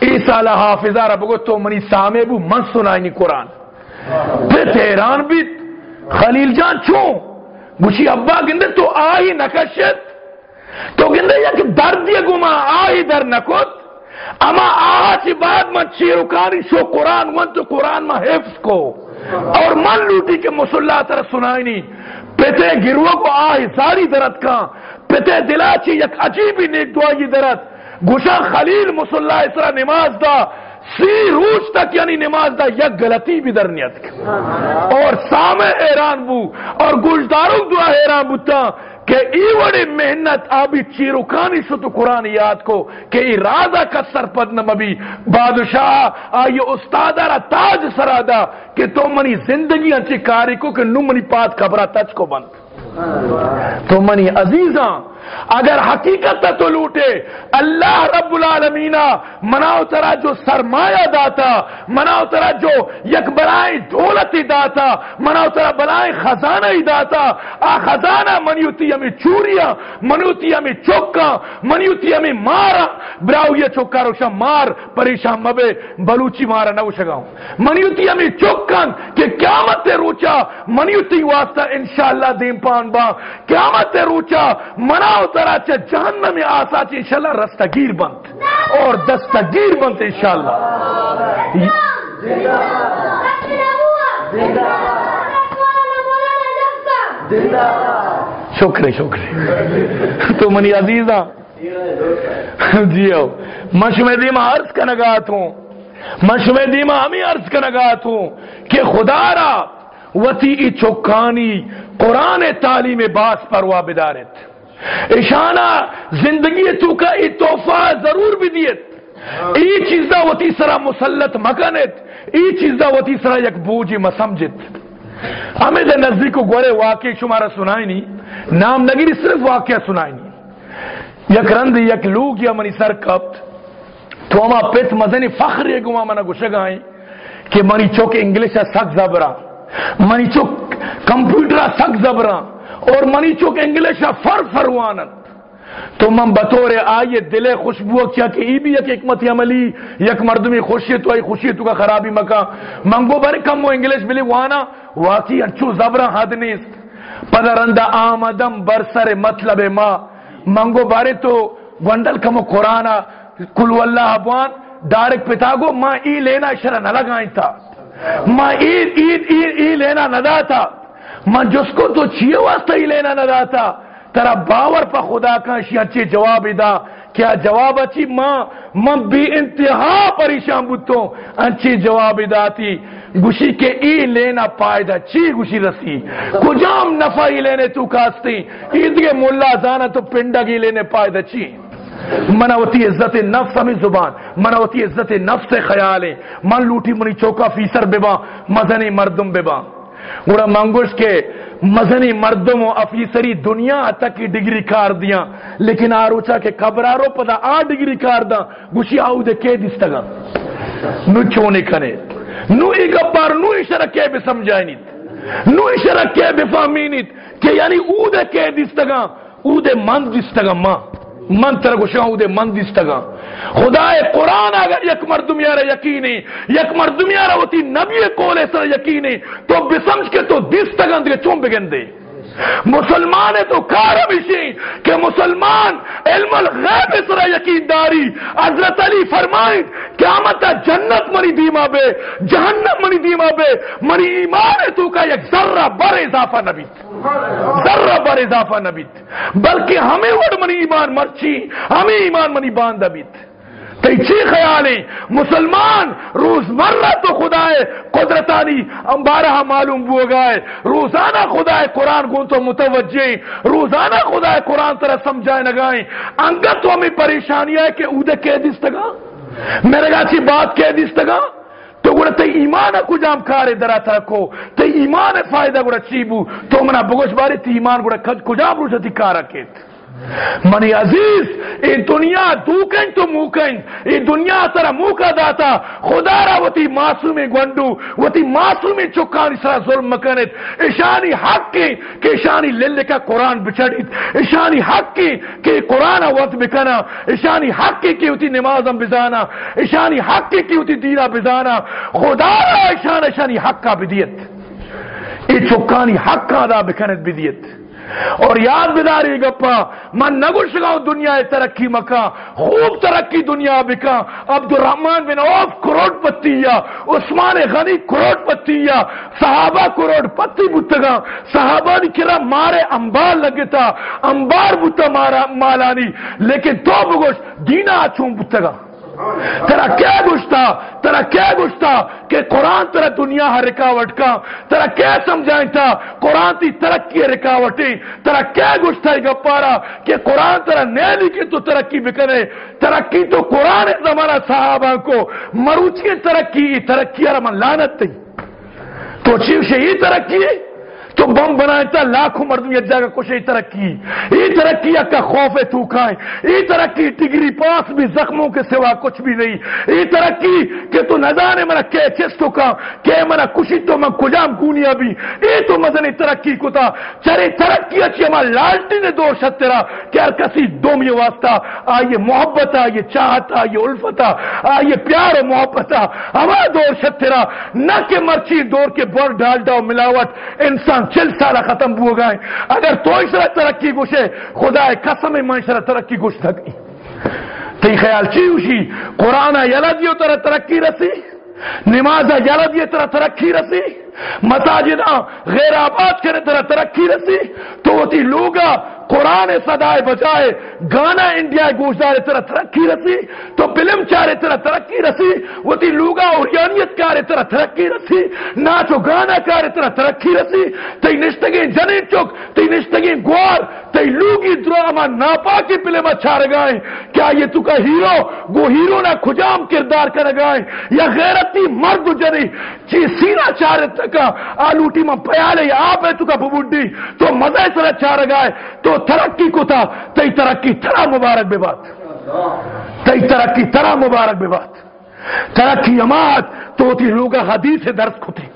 ای سالہ حافظہ رب گو تو منی سامے بو من سنائنی قرآن پھر تیران بیت خلیل جان چون گشی ابا گندے تو آئی نکشت تو گندے یک درد یہ گما آئی در نکت اما آج بعد من چیرکانی شو قرآن ون تو قرآن ما حفظ کو۔ اور من لوٹی کے مسلح تر سنائی نہیں پیتے گروہ کو آہ ساری درد کا پیتے دلا چی یک عجیبی نیک دعائی درد۔ گوشا خلیل مسلح اسرا نماز دا۔ سی روز تک یعنی نماز دا یک غلطی بھی در نیت۔ اور سامے حیران بو۔ اور گوشداروں دعا حیران بوتا کہ ایوڑی محنت آبی چیروکانی شو تو قرآن یاد کو کہ ای کا سرپد نمبی بادشاہ، آئیے استاد را تاج سرادا کہ تو منی زندگی انچی کاری کو کہ نو منی پات کبرا تچ کو بند۔ تو منی عزیزاں، اگر حقیقت تو لوٹے، اللہ رب العالمین مناؤ ترا جو سرمایہ داتا، مناؤ ترا جو یک بلائیں دولت داتا، مناؤ ترا بلائیں خزانہ ہی داتا۔ آ خزانہ منیوتی ہمیں چوریا منیوتی ہمیں چوکا منیوتی ہمیں مارا۔ براؤ یہ چوکا روشا مار، پریشان مبے، بلوچی مارا نہ شگاؤں منیوتی ہمیں چوکن کہ قیامت روچا، منیوتی واسطہ انشاءاللہ دیم پان با قیامت روچا مناؤ اترا چا جہنم میں آسا چا انشاءاللہ رستگیر بنت اور دستگیر بنت انشاءاللہ۔ شکر شکر تو منی عزیزہ۔ جیو مشمع دیما عرض کا نگات ہوں مشمع دیما ہمیں عرض کا نگات ہوں کہ خدا را وطی چوکانی قرآن تعلیم باس پر وابدارت اشانہ زندگی تو کا ای توفہ ضرور بھی دیت۔ ای چیزا و تیسرا مسلط مکنت۔ ای چیزا و تیسرا یک بوجی مسمجت۔ ہمیں دے نزدیک کو گورے واقعی شمارا سنائی نہیں نام نگیری صرف واقعہ سنائی نہیں یک رند یک لوگ یا منی سر کبت تو ہما پیت مزنی فخر یہ گما منا گوشگائیں کہ منی چوک انگلیش سک زبرا۔ منی چوک کمپیوٹر سک زبرا اور منی چوک انگلش فر فروانت۔ تو من بطور آئیے دل خوشبو کیا کہ ای بھی یک حکمت عملی یک مردمی خوشی تو آئی خوشی تو کا خرابی مکا۔ منگو بر کم وہ انگلش بلی وانا واقعی انچو زبران حد نیست۔ پدرندہ آمدم برسر مطلب ما۔ منگو بارے تو گونڈل کم قرآن کلو اللہ ابوان ڈارک پتا گو ماں ای لینا شرح نہ لگائیں تھا ماں ای, ای, ای, ای لینا نہ تھا من جس کو تو چیئے واسطہ ہی لینا نہ داتا ترا باور پا خدا کا شی اچھی جواب دا۔ کیا جواب اچھی؟ ماں من بھی انتہا پریشان بوتوں۔ اچھی جواب داتی۔ گوشی کے ای لینا پائدہ چی گوشی رسی؟ کجام نفع ہی لینے تو کاستی؟ عید کے ملا زانا تو پنڈگی لینے پائدہ چی؟ مناوتی عزت نفس ہمیں زبان۔ مناوتی عزت نفس خیال ہے من لوٹی منی چوکا فیسر ببا۔ مزنی مردم ببا۔ گوڑا منگوش کے مزنی مردم و افیسری دنیا تک کی ڈگری کار دیا لیکن آروچا کے قبرارو پدا آ ڈگری کار دا گوشی آو دے کے دستگا نو چونے کنے نو ای گبار نو اشارہ کے بے سمجھائنیت۔ نو اشارہ کے بے فہمینیت کہ یعنی او دے کے دستگا او دے مند دستگا ماں۔ من تر گوشاں دے من دستگا خدا قرآن اگر یک مردم یارا یقینی، یک مردم یارا ہوتی نبی کولے سر یقینی، تو بسمج کے تو دستگا دے چون بگن دے مسلمان تو کارمشی کہ مسلمان علم الغیب سرا یقین داری۔ حضرت علی فرمائیں، قیامت جنت منی دیما بے، جہنم منی دیما بے، منی ایمان تو کا یک ذرہ بر اضافہ نبیت۔ ذرہ بر اضافہ نبیت۔ بلکہ ہمیں وڑ منی ایمان مرچی، ہمیں ایمان منی باندھ بیت۔ چی خیال ہے مسلمان روز مرہ تو خدا ہے قدرتانی بارہ معلوم بو گئے۔ روزانہ خدا ہے قرآن کو تو متوجہ روزانہ خدا ہے قرآن طرح سمجھائے نگائیں انگت تو ہمیں پریشانی ہے کہ اودے کہہ دستگا میرے گا چی بات کہہ دستگا تو گوڑا تی ایمان کو جام کارے درا ترکو؟ تی ایمان فائدہ گوڑا چیبو تو منا بگوش باری تی ایمان گوڑا کجام روشا تی کارا کہت؟ منی عزیز، ای دنیا دوکن تو موکن ای دنیا سر موکا داتا، خدا را وطی معصومی گوندو وطی معصومی چکانی سر ظلم مکنت اشانی حق کی کہ اشانی للے کا قرآن بچڑیت اشانی حق کی کہ قرآن وقت بکنا اشانی حق کی کہ وطی نمازم بزانا اشانی حق کی کہ وطی دینا بزانا، خدا را اشان اشانی حق کا بدیت، ای چکانی حق کا دا بکنت بدیت۔ اور یاد بداری گپا، من نگوش گاؤں دنیا ترقی مکا، خوب ترقی دنیا بکا عبد الرحمان بن عوف کروڑ پتی یا، عثمان غنی کروڑ پتی یا، صحابہ کروڑ پتی بتگا صحابہ نی کرا مارے انبار لگتا، انبار بتا مارا مالانی، لیکن تو بگوش دینا چون بتگا ترا کیا گشتا ترا کیا گشتا کہ قرآن ترا دنیا ہر رکاوٹ کا؟ ترا کیا سمجھائیں تھا قرآن تی ترقی رکاوٹی۔ ترا کیا گشتا ہے گپارا کہ قرآن ترا نیلی کی تو ترقی بکنے ترقی تو قرآن زمانہ صحابہ کو۔ مروچی ترقی ترقی ارمان لانت تی تو چیو سے یہ ترقی ہے؟ تو بم بنائے تا لاکھوں مردم یہ جگہ کچھ یہ ترقی۔ یہ ترقی کا خوف ہے تو کھائیں۔ یہ ترقی ٹگری پاس بھی زخموں کے سوا کچھ بھی نہیں۔ یہ ترقی کہ تو نظانے منا کہ چس تو کا کہ منا کشی تو من کجام کونیا بھی۔ یہ تو مزنی ترقی کو تا۔ چرے ترقی اچھی ہمارا لالٹی نے دور شد تیرا۔ کہ ہر کسی دوم یہ واسطہ۔ آئیے محبت، آئیے چاہت، آئیے الفت، آئیے پیار و محبت۔ ہمارا دور شد تیرا۔ نہ کہ مرچی دور کے بور ڈال ڈاؤ ملاوٹ۔ انسان چل سالہ ختم ہو گئے۔ اگر تو اس طرح ترقی گوشے خدا قسم معاشرہ ترقی گوش تک تی خیال چی ہوشی؟ قرآن یلا دیو طرح ترقی رسی۔ نماز یلا دیو طرح ترقی رسی۔ مساجد غیر آباد کرے طرح ترقی رسی۔ تو ہوتی لوگا قرآن صدائے بجائے گانا انڈیا گوشدار طرح ترقی رسی، تو فلم چارے طرح ترقی رسی وہ تی لوگا اوریانیت کارے طرح ترقی رسی ناچو گانا کارے طرح ترقی رسی، تی نشتگی جنین چک، تی نشتگی گوار، تی لوگی درو اما ناپا کی فلم اچھا رگائیں، کیا یہ تو کا ہیرو گو ہیرو نہ کھجام کردار کر رگائیں، یا غیرتی مرد جنی، چی سینہ چارے تکا آلوٹی میں پیالے یا آپ ہے تو کا ببوڈی، تو مزہ سر اچھا رگائیں، تو ترقی کو تھا، تئی ترقی تھرا مبارک بے بات۔ تئی ترقی تھرا مبارک بے بات۔ ترقی امات تو تھی لوگا حدیث درس کو تھی۔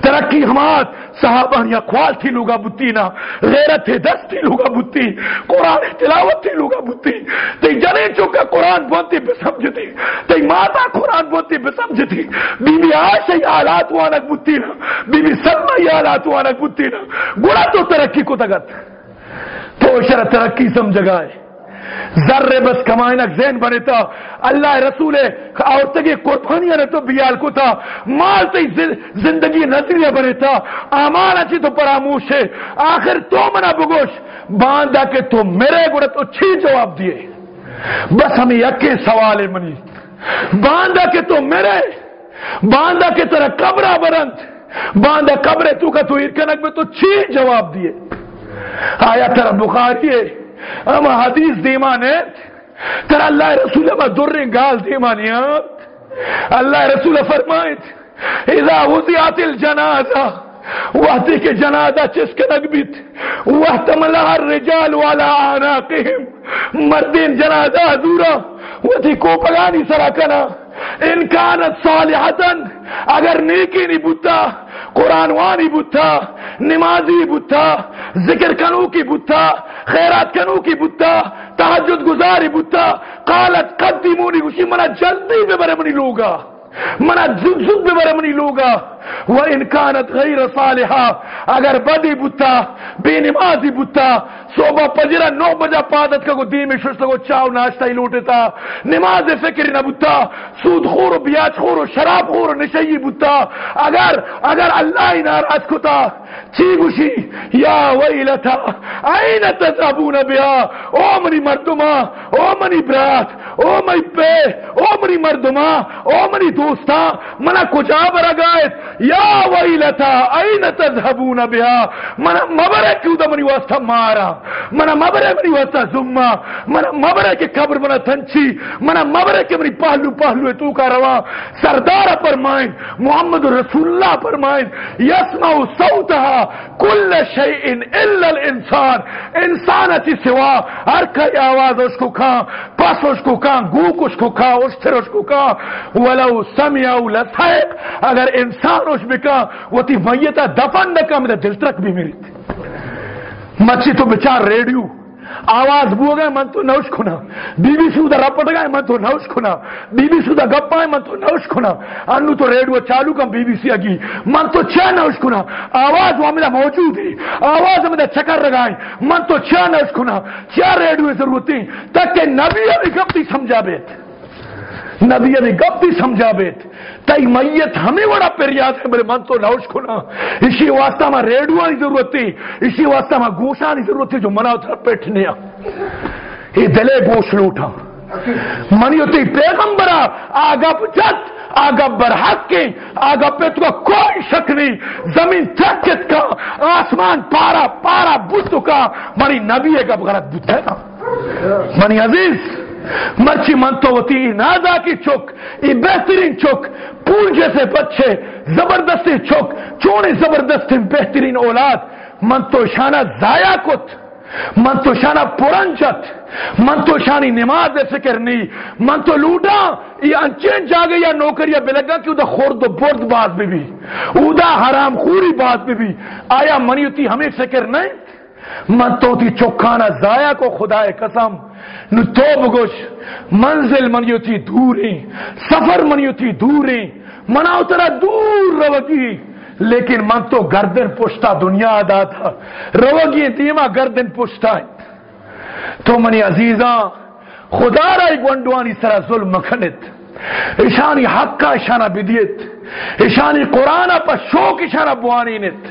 ترقی ہمات صحابہ یا خوال تھی لوگا بتی نا۔ غیرت دست تھی لوگا بتی۔ قرآن تلاوت تھی لوگا بتی۔ تی جنے چوکا قرآن بونتی بے سمجھتی۔ تی ماتا قرآن بونتی بے سمجھتی۔ بی بی آشا یا آلات وانک بتی نا۔ بی بی سلمہ یا آلات وانک بتی نا۔ گوڑا تو ترقی کو تگت۔ تو شر ترقی سمجھگائے ذرے بس کمائنک ذہن بنے تھا اللہ رسول عورتگی قربانیاں نے تو بیال کو تھا مال تی زندگی نظریہ بنے تھا آمان اچھی تو پراموش ہے۔ آخر تو منا بگوش۔ باندھا کہ تو میرے گڑا تو چھی جواب دیے۔ بس ہمیں یکے سوال ہے منی۔ باندھا کہ تو میرے۔ باندھا کہ تیرا قبرہ برند باندھا قبرے تو کا تو ارکنک میں تو چھی جواب دیے۔ آیا ترا بخاری ہے؟ اما حدیث دیمانت ترا اللہ رسول اما در گال دیمانیات اللہ رسول فرمائت اذا وضعت الجنازہ وحدی کے جنازہ چس کے نگبیت وحتملہ الرجال والا آناقهم مردین جنازہ دورا وحدی کو پگانی سرا کنا۔ ان کانت صالحتا، اگر نیکی نہیں بوتا، قرآن وانی بوتا، نمازی بوتا ذکر کنو کی بتا خیرات کنو کی بتا تحجد گزاری بتا قالت قدیمونی گوشی منا جلدی میں برے منی لوگا منا زد زد بے برے منی لوگا۔ و ان کانت غیر صالحہ اگر بدی بوتا، بے نمازی بوتا، صبح پجرا نو بجا پادت کا کو دین میں شست کو چاو، ناشتہ، ہی لوٹے تھا نماز فکر نہ بوتا، سود خور و بیاج خور و شراب خور و نشئی بوتا۔ اگر اگر اللہ ہی ناراض کو تھا چی گوشی یا ویلتا این تذهبون بیا؟ او منی مردما، او منی برات، او منی پے، او منی مردما، او منی دوستا، منا کجا برگایت یا ویلتا این تذهبون بیا منا مبرے کیوں دا منی واسطہ مارا؟ منا مبرے منی واسطہ زمہ؟ منا مبرے کے قبر منا تنچی منا مبرے کے منی پہلو پہلو تو کا روا؟ سردار فرمائیں محمد رسول اللہ فرمائیں یسمع صوتها کل شیء الا الانسان۔ انسان اچھی سوا، ہر کئی آواز اس کو کھا پس اس کو کھا گوک اس کو کھا اشتر اس کو کھا ولو سمعوا لسائق، اگر انسان اس بکا وہ تی میتا دفن نکا میرا دل ترک بھی میری تھی مچھی تو بچار ریڈیو آواز بو گئے من تو نوش کھنا بی بی سی ادھر رپٹ گئے من تو نوش کھنا بی بی سی ادھر گپ آئے من تو نوش کھنا انو تو ریڈیو چالو کم بی بی سی اگی من تو چھ نوش کھنا آواز وہ میرا موجود ہے آواز میں چکر لگائیں من تو چھ نوش کھنا چھ ریڈیو ضرورت تھی تاکہ نبی ابھی گپ سمجھا بیت نبی ابھی گپ بھی سمجھا بیت تئی میت ہمیں بڑا پیریاد ہے، میرے من تو نوش کھنا اسی واسطہ میں ریڈیو کی ضرورت تھی۔ اسی واسطہ میں گوشا کی ضرورت تھی جو منا اتر پیٹھنے۔ یہ دلے گوش لوٹا منی ہوتی پیغمبرا آگا جت آگا برحق کے، آگا پہ تو کوئی شک نہیں۔ زمین ترکت کا، آسمان پارا پارا بت کا۔ منی نبی ہے گب غلط بت ہے نا۔ منی عزیز مرچی من تو ہوتی نازا کی چک یہ بہترین چک پور جیسے بچے زبردستی چک چونے زبردستی بہترین اولاد من تو شانہ ضائع کت من تو شانہ شانی نماز فکر نہیں من تو لوٹا یہ انچین جاگے یا نوکر یا بلگا کہ ادھا خورد و برد بات بھی بھی ادھا حرام خوری بات بھی بھی، آیا منیوتی ہمیں فکر نہیں من تو تی چکانا ضائع کو خدا قسم نو تو بگوش منزل منیوتی دوری سفر منیوتی دوری مناو ترا دور روگی لیکن من تو گردن پشتا دنیا ادا تھا روگی دیما گردن پشتا ہے تو منی عزیزاں خدا را ایک سرا ظلم مکھنت اشانی حق کا اشانہ بدیت اشانی قرآن پر شوق اشانہ بوانی نت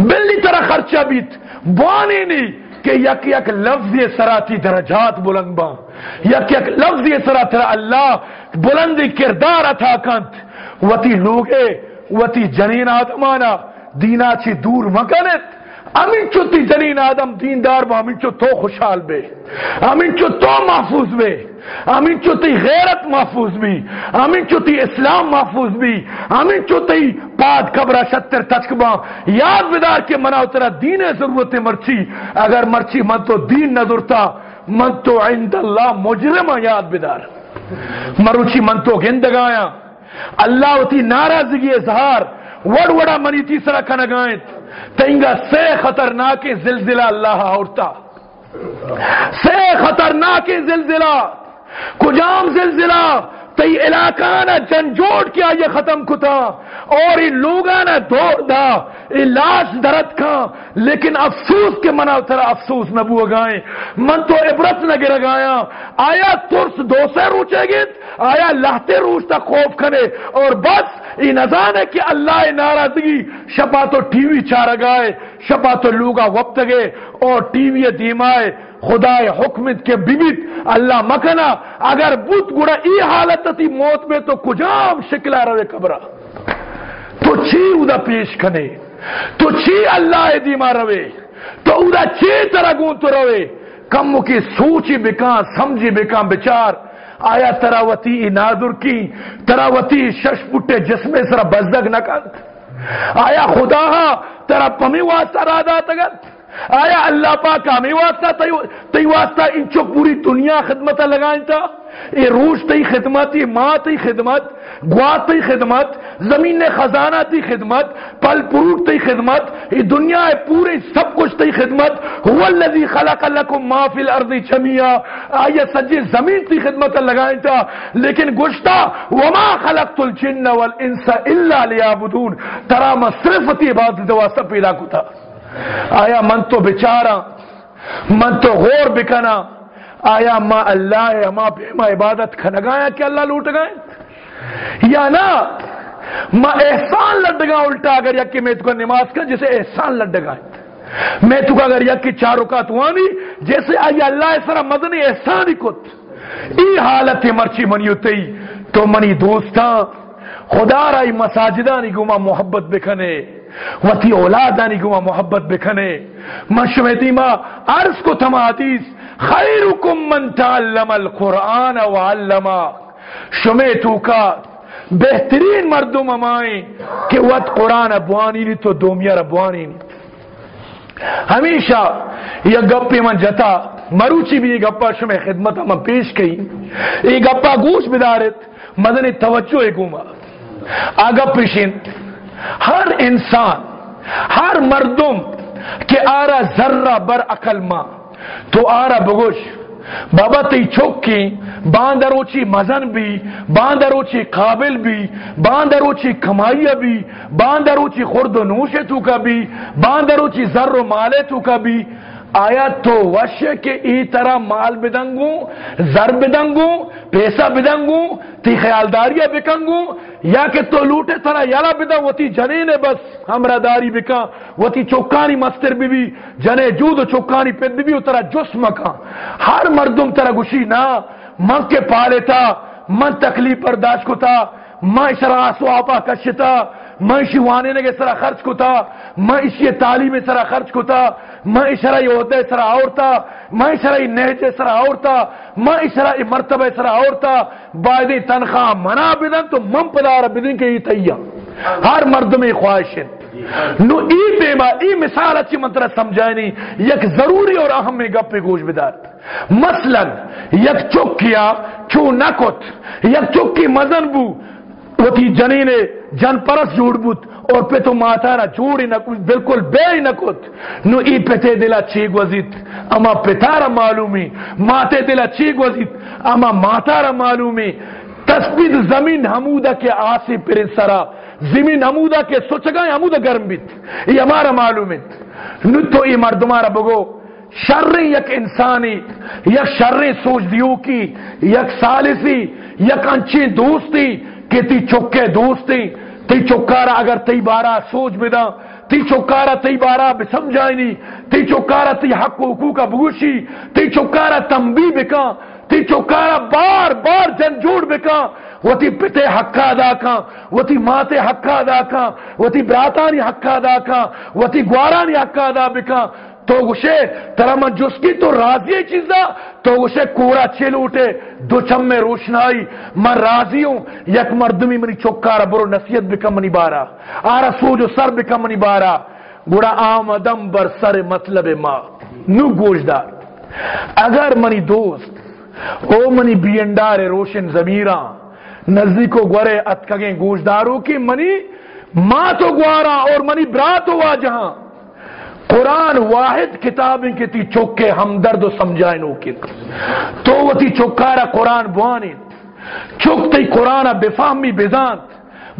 بلی طرح خرچہ بیت بانی نہیں کہ یک یک لفظ سراتی درجات بلند با۔ یک یک لفظ سرات اللہ بلند کردار اتھا کنت وتی لوگے وتی جنین آتمانا دینا چی دور مکنت امین چو تی جنین آدم دیندار با، امین چو تو خوشحال بے، امین چو تو محفوظ بے، امین چو تی غیرت محفوظ بھی امین چو تی اسلام محفوظ بھی امین چو تی پاد کبرہ شتر تچکبا یاد بدار کے مناو ترہ دین ضرورت مرچی، اگر مرچی من تو دین نظرتا من تو عند اللہ مجرم یاد بدار۔ مروچی من تو گندگایا اللہ تی ناراضگی اظہار۔ وڑ وڑا منی تیسرا کنگائیں تینگا سے خطرناک زلزلہ اللہ اورتا سے خطرناک زلزلہ۔ کجام زلزلہ۔ تی علاقہ نا جنجوڑ کیا، یہ ختم کتا۔ اور ان لوگا نا دور دا یہ لاش درد کا۔ لیکن افسوس کے منا ترا افسوس نہ بو گائیں من تو عبرت نہ گر گایا آیا ترس دو سے روچے گیت؟ آیا لہتے روچ تک خوف کھنے اور بس یہ نظان ہے کہ اللہ ناراضگی شپا تو ٹی وی چار گائے شپا تو لوگا وقت گئے اور ٹی وی دیمائے خدا حکمت کے بیبیت اللہ مکنا اگر بوت گڑا ای حالت تھی موت میں تو کجام شکلا رہے قبرہ۔ تو چی ادا پیش کنے تو چی اللہ دیما روے، تو ادا چی طرح گون تو روے۔ کم کی سوچی بکاں سمجھی بکاں بچار۔ آیا تراوتی نادر کی، تراوتی شش پٹے جسمے سرا بزدگ نہ کنت آیا خدا تیرا پمی واسطہ رادا تگت آیا اللہ پاک ہمیں واسطہ تی واسطہ انچو پوری دنیا خدمت لگائیں تا؟ یہ روش تی خدمت یہ ماں تی خدمت، گوا تی خدمت، زمین خزانہ تی خدمت پل پروٹ تی خدمت یہ دنیا ہے پورے سب کچھ تی خدمت، هو الذی خلق لکم ما فی الارض جميعا آیا سجی زمین تی خدمت لگائیں تا، لیکن گشتا وما خلقت الجن والانس الا لیعبدون۔ ترا صرف تی عبادت واسطہ پیدا کتا۔ آیا من تو بچارا من تو غور بکنا۔ آیا ما اللہ ہے ما پیما عبادت کھنگایا کہ اللہ لوٹ گئے؟ یا نا ما احسان لڈ گا الٹا اگر یکی میں تو نماز کا، جسے احسان لڈ گا میں تو اگر یکی چار رکعت وانی جیسے آیا اللہ سرا مدنی احسان ہی کت۔ ای حالت مرچی منی ہوتی، تو منی دوستا، خدا رائی مساجدہ نہیں گما محبت بکنے وتی اولادانی گما محبت بکھنے۔ مشویتی ما عرض کو تما حدیث خیرکم من تعلم القرآن وعلما شمیتو کا بہترین مردم امائیں کہ وقت قرآن ابوانی نہیں تو دومیا ربوانی نہیں ہمیشہ یہ گپی من جتا، مروچی بھی یہ گپا شمع خدمت ہم پیش کی یہ گپا گوش بدارت، مدنی توجہ گوما۔ آگا پیشن ہر انسان، ہر مردم کے آرا ذرہ بر عقل ماں۔ تو آرا بگوش، بابا تی چوکی باندروچی مزن بھی باندروچی قابل بھی باندروچی کمائی بھی باندروچی خرد و نوش تو کا بھی باندروچی ذر و مالے تو کا بھی آیا تو وش کے ای طرح مال بدنگو زر بدنگو پیسہ بدنگو تی خیالداریہ بکنگو یا کہ تو لوٹے طرح یلا بدا وہ تی جنین بس ہمرا داری بکا، وہ تی چوکانی مستر بی بی جنے جود و چوکانی پید بی بی طرح جسم کا ہر مردم طرح گوشی نا، من کے پالے تا، من تکلیف برداشت کو تا میں اشرا سواپا کشتا میں اسی وانے نگے سرا خرچ کو تا میں اسی تعلیم سرا خرچ کو تا میں اشرا یہ ہوتے سرا آورتا میں اشرا یہ نہجے سرا آورتا میں اشرا یہ مرتبہ سرا آورتا باید تنخواہ منا بدن تو من پدار بدن کے یہ تیہ ہر مرد میں خواہش ہے۔ نو ای پیما ای مثال اچھی منترہ سمجھائنی، یک ضروری اور اہم میں گپ پہ گوش بدار۔ مثلا، یک چک کیا چو نکت، یک چکی مزن بو وہ تھی جنین جن پرس جوڑ بوت اور پہ تو ماتارا جوڑی نہ کچھ، بالکل بے ہی نہ کچھ۔ نو ای پتے دلا چیگ وزید اما پتارا معلومی۔ ماتے دلا چیگ وزید اما ماتارا معلومی۔ تسبید زمین حمودہ کے آسی پر سرا، زمین حمودہ کے سوچگاں حمودہ گرم بیت۔ یہ ہمارا معلوم ہے نو تو یہ مردمارا بگو شر یک انسانی، یک شر سوچ دیو کی یک سالسی، یک انچی دوستی کہ تی چکے دوستی، تی چکارا اگر تی بارا سوچ بدا، تی چکارا تی بارا بسمجھائنی، تی چکارا تی حق و حقوق بگوشی تی چکارا تنبی بکا، تی چکارا بار بار جن جوڑ بکا، وہ تی پتے حقا ادا کا، وہ تی ماتے حقا ادا کا، وہ تی براتانی حقا ادا کا، وہ تی گوارانی حقا ادا بکا تو گوشے ترا من جس کی تو راضی چیزا تو گوشے کورا چل اٹھے، دو چم میں روشنائی من راضی ہوں، یک مردمی منی چوکارا برو نصیحت بکم منی بارا۔ آرا سوج و سر بکم منی بارا۔ گوڑا آمدم بر سر مطلب ما۔ نو گوشدار۔ اگر منی دوست، او منی بیندار روشن زمیران نزدیکو گورے اتکگیں گوشداروں کی منی ماں تو گوارا اور منی برات ہوا جہاں قرآن واحد کتابیں کی تی چوکے ہمدرد و سمجھائیں کی تو وہ تی چوکارا قرآن بوانی۔ چوک تی قرآن بفہمی بزانت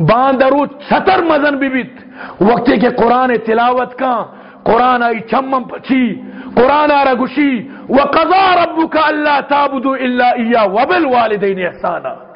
باندرو ستر مزن بھی بیت۔ وقتی کہ قرآن تلاوت کا۔ قرآن آئی چمم پچی قرآن آرہ گشی وَقَضَى رَبُّكَ أَلَّا تَعْبُدُوا إِلَّا إِيَّا وَبِالْوَالِدَيْنِ احسانا۔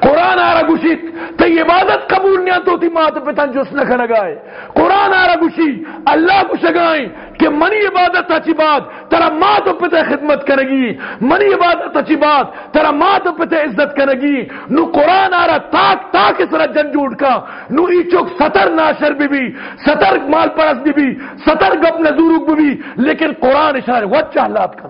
قرآن آرہ گوشیت تی عبادت قبول نہیں تو تی مات پتن جس نہ کھنگائے قرآن آرہ گوشی اللہ کو شگائیں کہ منی عبادت اچھی بات ترا ماں تو پتہ خدمت کرنگی منی عبادت اچھی بات ترا ماں تو پتہ عزت کرنگی نو قرآن آ تاک تاک اس طرح جنجوڑ کا۔ نو ای چوک ستر ناشر بھی بھی ستر مال پرست بھی بھی ستر گپ نزورک بھی بھی، لیکن قرآن اشارہ وچہ حالات کا۔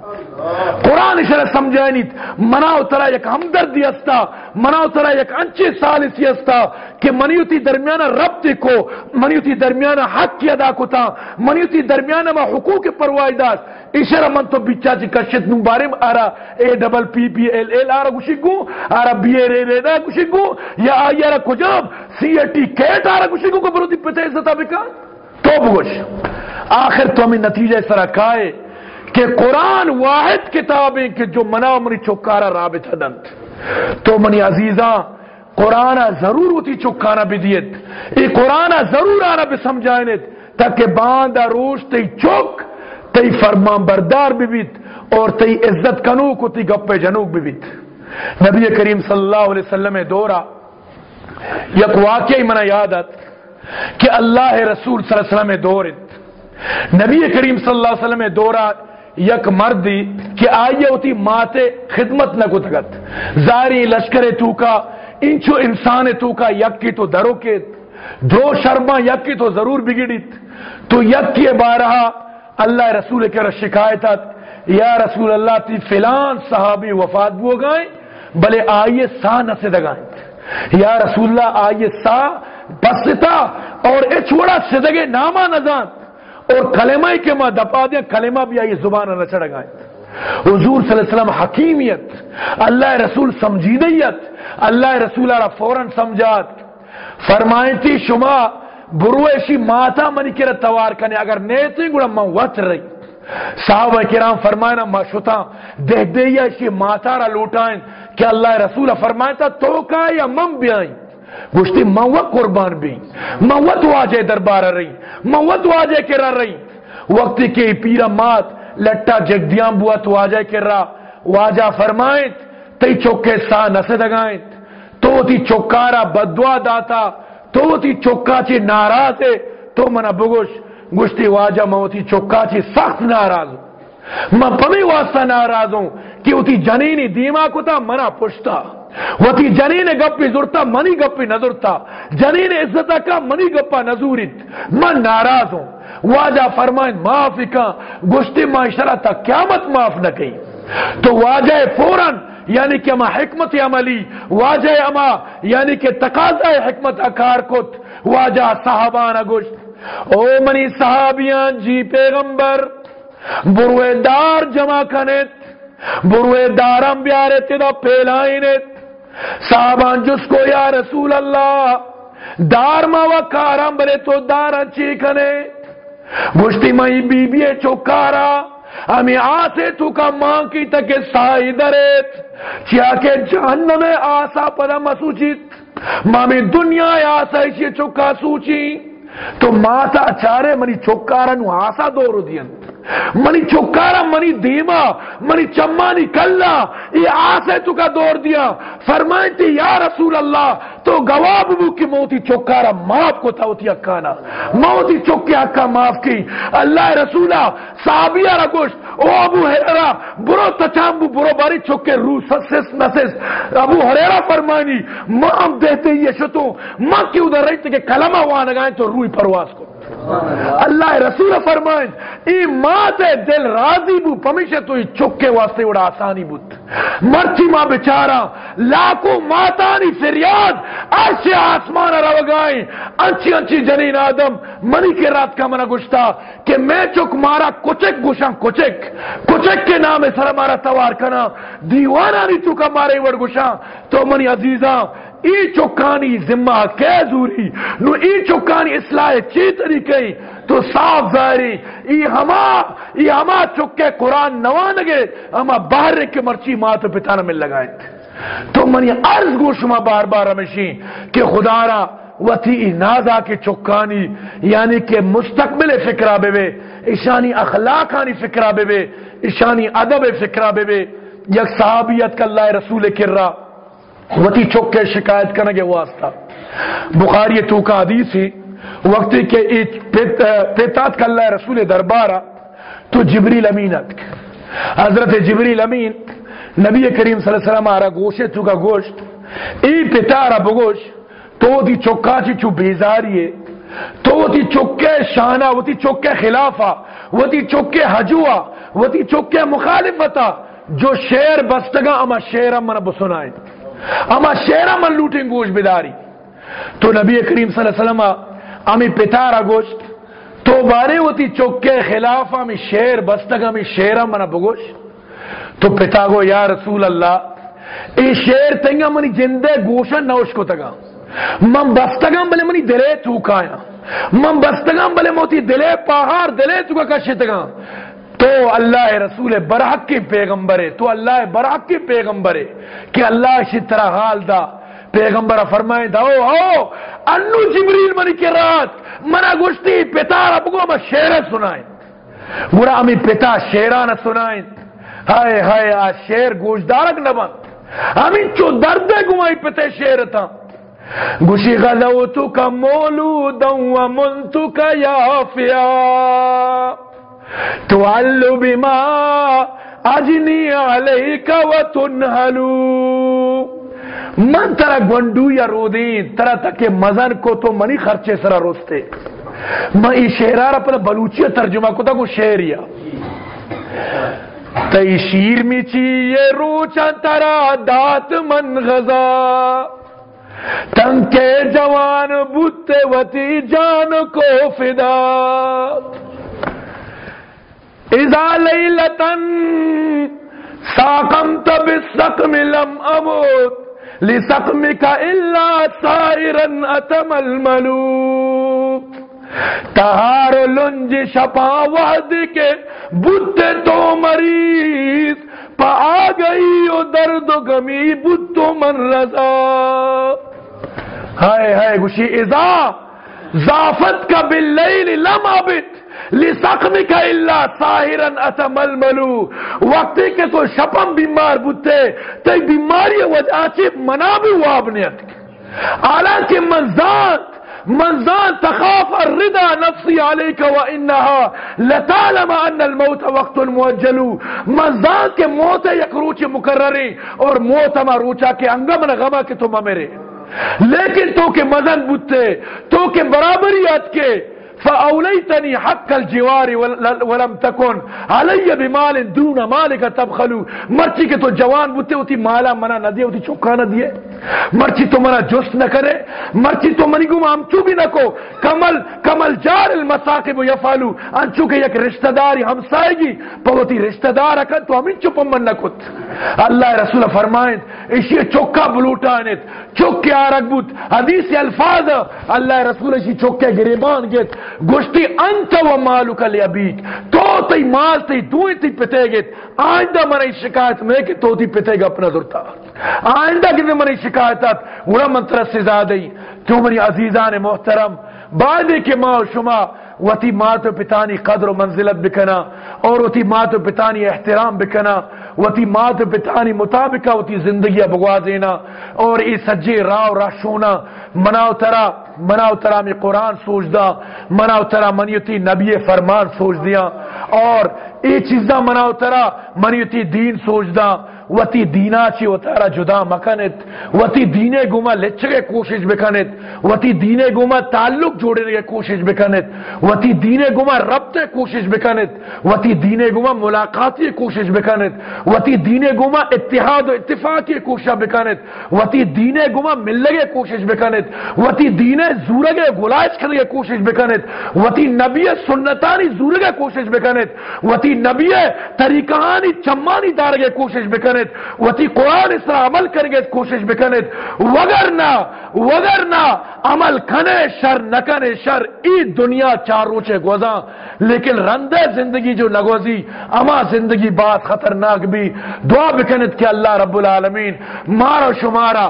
قرآن اشارہ سمجھائے نہیں۔ مناو ترا یک ہمدردی استا مناو ترا یک انچے سالسی استا کہ منیوتی درمیانہ ربط کو منیوتی درمیانہ حق کی ادا کو تا منیوتی درمیانہ ما حقوق پروائی داس اشارہ من تو بچا چی کشت نو بارم آرا اے double P P L L آرا گوشی گو آرا بی اے رے رے دا گوشی گو یا آئی آرا کجاب سی اے ٹی کیٹ آرا گوشی گو کو برو دی پتہ عزتا بکا تو بگوش آخر تو ہمیں نتیجہ اس طرح کھائے کہ قرآن واحد کتابیں کہ جو منا منی چکارا رابط حدنت تو منی عزیزاں قرآن ضرور ہوتی چکانا بدیت یہ قرآن ضرور آنا بھی بسمجھائنت تاکہ باندہ روش تی چک، تی فرمان بردار بیت اور تی عزت کنوک تی گپ جنوک بیت۔ نبی کریم صلی اللہ علیہ وسلم دورا یک واقعی منہ یادت کہ اللہ رسول صلی اللہ علیہ وسلم دورت۔ نبی کریم صلی اللہ علیہ وسلم دورا یک مردی کہ آئیے ہوتی ماتے خدمت نہ زاری لشکر تو کا انچو انسان تو کا یک کی تو درو کے۔ دو شرما یک کی تو ضرور بگڑیت۔ تو یک کی بارہ اللہ رسول کے شکایت یا رسول اللہ، تی فلان صحابی وفات بو گئے بلے آئیے سا نہ دگائیں۔ یا رسول اللہ، آئیے سا بستا اور اے چھوڑا صدگے نامہ نزان اور کلمہ کے ماں دپا دیا، کلمہ بھی آئیے زبان نہ چڑھ گائیں حضور صلی اللہ علیہ وسلم حکیمیت، اللہ رسول سمجیدیت اللہ رسول اللہ فوراً سمجھات۔ فرمائیں شما برویشی ماتا منی کرا توار کنے، اگر نیتی گوڑا من وط رہی۔ صحابہ کرام فرمائنا، ما شتا دہ دیا اسی ماتا ماتارا لوٹائیں، کہ اللہ رسول فرمائیں تو کا یا من بیائیں گوشتی موت قربان بھی موت واجہ دربار رہی موت واجہ کرا رہی۔ وقتی کے پیرا مات، لٹا جگدیاں بوا تو واجہ کرا واجہ فرمائیں، تی چوکے سا نسے دگائیں۔ تو تی چوکارا بدوا داتا، تو تی چوکا چی ناراض ہے۔ تو منا بگوش گشتی واجہ موتی چوکا چی سخت ناراض۔ میں پمی واسطہ ناراض ہوں کہ وہ جنینی دیما کو تا منا پشتا۔ وہ جنین گپی زرتا منی گپی نظرتا جنین عزتا کا منی گپا نظورت من ناراض ہوں. واجہ فرمائیں معافی کا گشتی معاشرہ تا قیامت معاف نہ کہیں. تو واجہ فوراً یعنی کہ اما حکمت عملی، واجہ اما یعنی کہ تقاضہ حکمت اکار کت، واجہ صحابان گشت. او منی صحابیان جی پیغمبر بروے دار جمع کنت بروے دارم بیارے تدا پیلائنت صحابان جس کو یا رسول اللہ، دار ما وکارم برے تو دارا چی کنے گشتی مئی بی بی چوکارا ہمیں آتے تو کا ماں کی تک سائی درت چیا کہ جہنم آسا پدا مسوچیت، مامی دنیا آسا اسی چکا سوچی۔ تو ماتا چارے منی چکارا نو آسا دورو دین۔ منی چکارا منی دیما منی چمانی کلا، یہ آسے تو کا دور دیا۔ فرمائیں تھی، یا رسول اللہ، تو گواہ بو کی موتی چکارا معاف کو تھا ہوتی اکانا موتی چکے اکا معاف کی۔ اللہ رسولہ، صحابیہ رگوش او ابو حریرہ، برو تچامبو برو باری چکے رو سسس نسس۔ ابو حریرہ فرمانی ماں دیتے یہ شتو ماں کی ادھر رہی تھے کہ کلمہ وہاں نگائیں تو روی پرواز کو۔ اللہ رسول فرمائیں ای مات دل راضی بو، پمیشہ تو چکے واسطے اڑا آسانی بود۔ مرچی ماں بچارا، لاکھوں ماتانی فریاد، عرش آسمان روگائیں۔ انچی انچی جنین آدم، منی کے رات کا منہ گشتا کہ میں چک مارا، کچک گشاں کچک۔ کچک کے نام سر مارا توار کنا۔ دیوانا نہیں چکا مارے وڑ گشاں تو منی عزیزاں ای چکانی ذمہ کے زوری، نو ای چکانی اصلاح چی طریقے، تو صاف ظاہری ای ہما ای ہما چکے قرآن نوانگے ہما باہر کے مرچی ماں تو پتانا مل لگائے۔ تو منی عرض گو شما بار بار ہمیشی کہ خدا را وتی نازا کے چکانی یعنی کہ مستقبل فکرہ بے بے اشانی اخلاقانی فکرہ بے بے اشانی ادب فکرہ بے بے، یک صحابیت کا اللہ رسول کر رہا وتی چوک کے شکایت کرنے کے واسطہ۔ بخاری تو کا حدیث ہی وقتی کے پیتات کا اللہ رسول دربارہ، تو جبریل امینت حضرت جبریل امین، نبی کریم صلی اللہ علیہ وسلم آرہ گوشے تو کا گوشت، ای پیتارا بگوش تو دی چکا چی چو بیزاری ہے۔ تو دی چکے شانہ وہ تی چکے خلافہ وہ تی چکے حجوہ وہ تی چکے مخالفتا، جو شیر بستگا اما شیر من بسنائیں اما شیرہ من لوٹیں گوش بداری تو نبی کریم صلی اللہ علیہ وسلم امی پتارا گوشت، تو بارے ہوتی چوکے خلاف امی شیر بستگ امی شیرہ من بگوش تو پتا گو، یا رسول اللہ ای شیر تنگا منی جندے گوشا نوش کو تگا. من بستگا بلے منی دلے توکایا من بستگا بلے موتی دلے پہار دلے توکا کشی تگا. تو اللہ رسول برحق کی پیغمبر ہے، تو اللہ برحق کی پیغمبر ہے کہ اللہ اسی طرح حال دا۔ پیغمبر فرمائے دا او او انو جبریل منی کی رات، منا گشتی پتا رب کو ہم شیر سنائیں۔ برا ہمیں پتا شیران سنائیں۔ ہائے ہائے آ شیر گوشدارک نبن ہمیں چو درد گمائی پتے شیر تھا گوشی غلوتو کا مولودا و منتو کا یافیا تعلو بما اجنی علیک و تنحلو من ترا گونڈو یا رو رودین ترا تک مزن کو تو منی خرچے سرا روستے میں ای شیرار اپنا بلوچی ترجمہ کو تا کو شیریا تی شیر می چی، یہ روچا ترا دات من غزا۔ تن کے جوان بوتے وتی جان کو فدا۔ اذا لیلتن ساقمت بالسقم لم اموت لسقمك الا سائرا اتم الملوت تہار لنج شپا وحد کے بتے تو مریض پا گئی او درد و گمی بتو من رضا۔ ہائے ہائے گوشی ازا زافت کا باللیل لم عبت لسقمک الا ساہرن اتململو وقتی کہ تو شپم بیمار بوتے تی بیماری وجہ چی منا بھی وابنیت حالانکہ منزات منزان تخاف الرضا نفسی علیک و انہا لتعلم ان الموت وقت الموجلو منزان کے موت یک روچ مکرری اور موت ما روچا کے انگم غما کے تم میرے لیکن تو کے مزن بوتے تو کے برابریت کے فأوليتني حق الجوار ولم تكن علي بمال دون مالك تبخلو مرچی کے تو جوان بوتے ہوتی، مالا منا نہ دے ہوتی چکا نہ دیے. مرچی تو منا جست نہ کرے. مرچی تو منی گم ہم بھی نہ کو. کمل کمل جار المساقب یفعلو. انچو کے یک رشتہ داری ہمسائے گی پوتی رشتہ دار اکن تو ہمیں چپ من نہ کت. اللہ رسول فرمائیں اسی چکا بلوٹانت چکے آرک بوت حدیث الفاظ. اللہ رسول اسی چکے گریبان گیت. گوشتی انت و مالو کلی تو تی مال تی دوئی تی پتے گیت آئندہ منی شکایت میں کہ تو تی پتے گا اپنا ذرتا آئندہ کتنے منی شکایت آت وڑا منتر سے زیادہی تو منی عزیزان محترم. بعدی کے ماں شما وتی مات و پتانی قدر و منزلت بکنا اور وتی مات و پتانی احترام بکنا، وتی مات و پتانی مطابقہ، وتی زندگی بگوا دینا اور ای سجے راو راشونا، مناو ترا منا اترا میں قرآن سوچ دا منا اترا منیتی نبی فرمان سوچ دیا اور ای چیزا مناو ترا منیتی دین سوچ دا وتی دینا چی و جدا مکنت وتی دینے گما لچگے کوشش بکنت وتی دینے گما تعلق جوڑے کے کوشش بکنت وتی دینے گما ربط کوشش بکنت وتی دینے گما ملاقاتی کوشش بکنت وتی دینے گما اتحاد و اتفاقی کوشش بکنت وتی دینے گما ملگے کوشش بکنت وتی دینے زورگے گلائش کرنے کوشش بکنت وتی نبی سنتانی زورگے کوشش بکنت وتی وتی نبی طریقانی چمانی دارگے کوشش بکنت بکنید۔ وتی قرآن اس طرح عمل کریں کوشش بکنید۔ وگرنا وگرنا عمل کنے، شر نکنے شر ای دنیا چار روچے گوزاں۔ لیکن رندے زندگی جو نگوزی، اما زندگی بات خطرناک بھی۔ دعا بکنید کہ اللہ رب العالمین مارا شمارا،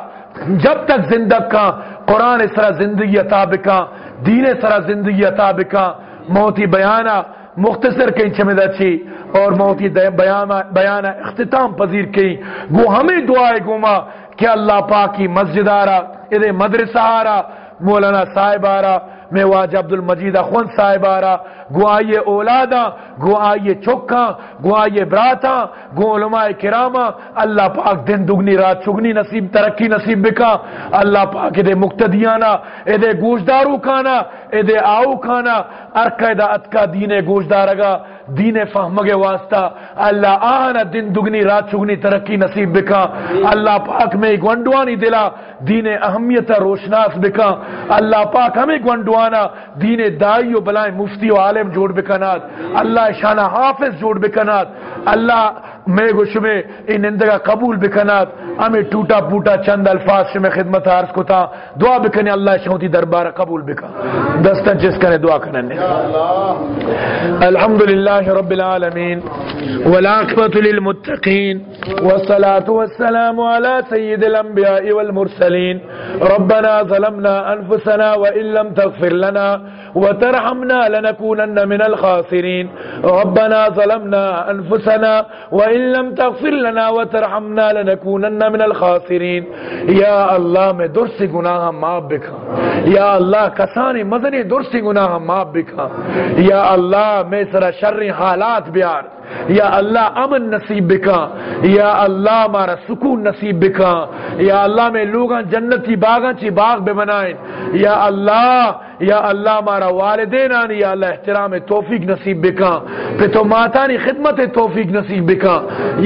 جب تک زندگ کا قرآن اس طرح زندگی عطا بکا دین اس طرح زندگی عطا بکا موتی بیانہ مختصر کہیں چمدہ چی اور موتی بیان اختتام پذیر کی گو ہمیں دعائے گوما کہ اللہ پاکی مسجد آرہ ادھے مدرسہ آرہ مولانا صاحب آرہ میں واج عبد المجید اخون صاحب آرا گو آئیے اولادا گو آئیے چکا گو آئیے براتا گو علماء کراما اللہ پاک دن دگنی، رات چگنی نصیب، ترقی نصیب بکا، اللہ پاک ادھے مقتدیانا ادھے گوشدارو کانا ادھے آو کانا ارکیدہ اتکا دین گوشدارگا دین فہمگے واسطہ، اللہ آنا دن دگنی، رات چگنی، ترقی نصیب بکا۔ اللہ پاک میں گونڈوانی دلا، دین اہمیت روشناس بکا۔ اللہ پاک ہمیں گونڈوانا دین دائی و بلائیں مفتی و عالم جوڑ بکنات اللہ شانہ حافظ جوڑ بکنات اللہ میں گوش میں ان اندگا قبول بکنات ہمیں ٹوٹا پوٹا چند الفاظ سے میں خدمت عرض کو تھا دعا بکنے اللہ شہوتی دربار قبول بکا دستن جس کنے دعا کرنے الحمدللہ رب العالمین۔ والعاقبت للمتقین۔ والصلاة والسلام على سید الانبیاء والمرسلین۔ ربنا ظلمنا انفسنا وإن لم تغفر لنا وترحمنا لنكونن من الخاسرين. ربنا ظلمنا أنفسنا وإن لم تغفر لنا وترحمنا لنكونن من الخاسرين. یا اللہ میں درست گناہ معاف بکھا۔ یا اللہ کسانی مدنی درست گناہ معاف بکھا۔ یا اللہ، میں سر شر حالات بیار یا اللہ امن نصیب بکا، یا اللہ مارا سکون نصیب بکا، یا اللہ میں لوگاں جنتی باغاں چی باغ بے بنائیں یا اللہ یا اللہ مارا والدین آنی یا اللہ احترام توفیق نصیب بکا پہ تو ماتانی خدمت توفیق نصیب بکا،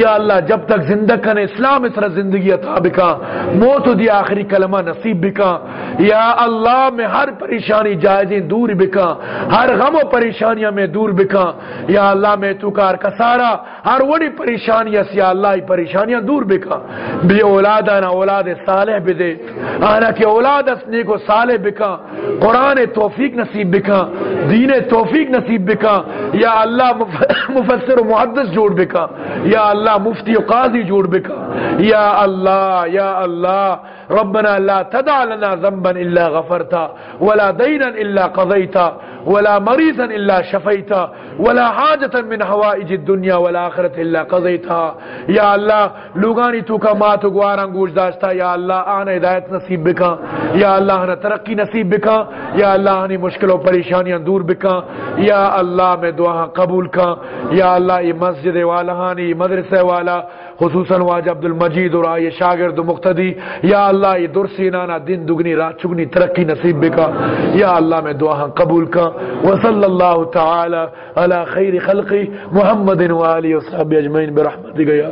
یا اللہ جب تک زندہ کن اسلام اس طرح زندگی عطا بکا، موت دی آخری کلمہ نصیب بکا، یا اللہ میں ہر پریشانی جائزیں دور بکا، ہر غم و پریشانیاں میں دور بکا، یا اللہ میں تو کار کا کسارا ہر وڑی پریشانیاں یا اللہ پریشانیاں دور بکا۔ بے اولاد آنا، اولاد صالح بدے آنا کہ اولاد اسنے کو صالح بکا۔ قرآن توفیق نصیب بکا۔ دین توفیق نصیب بکا۔ یا اللہ مفسر و محدث جوڑ بکا۔ یا اللہ مفتی و قاضی جوڑ بکا۔ یا اللہ یا اللہ۔ ربنا لا تدع لنا ذنبا الا غفرتا، ولا دینا الا قضیتا ولا مريضا الا شفيتا، ولا حاجه من حوائج الدنيا والاخره الا قضيتها یا اللہ لوگانی تو کا ما تو گوارا گوش داشتا یا اللہ آنا ہدایت نصیب بکا یا اللہ نے ترقی نصیب بکا یا اللہ نے مشکل و پریشانیاں دور بکا یا اللہ میں دعا قبول کا یا اللہ یہ مسجد والا ہانی مدرسے والا خصوصاً واج عبد المجید اور آئے شاگرد مقتدی، یا اللہ، یہ درسی نانا دن دگنی، رات چگنی، ترقی نصیب بکا۔ یا اللہ، میں دعا قبول کا۔ وصلی اللہ تعالی علی خیر خلقی محمد و آلی و صحبی اجمعین برحمتک یا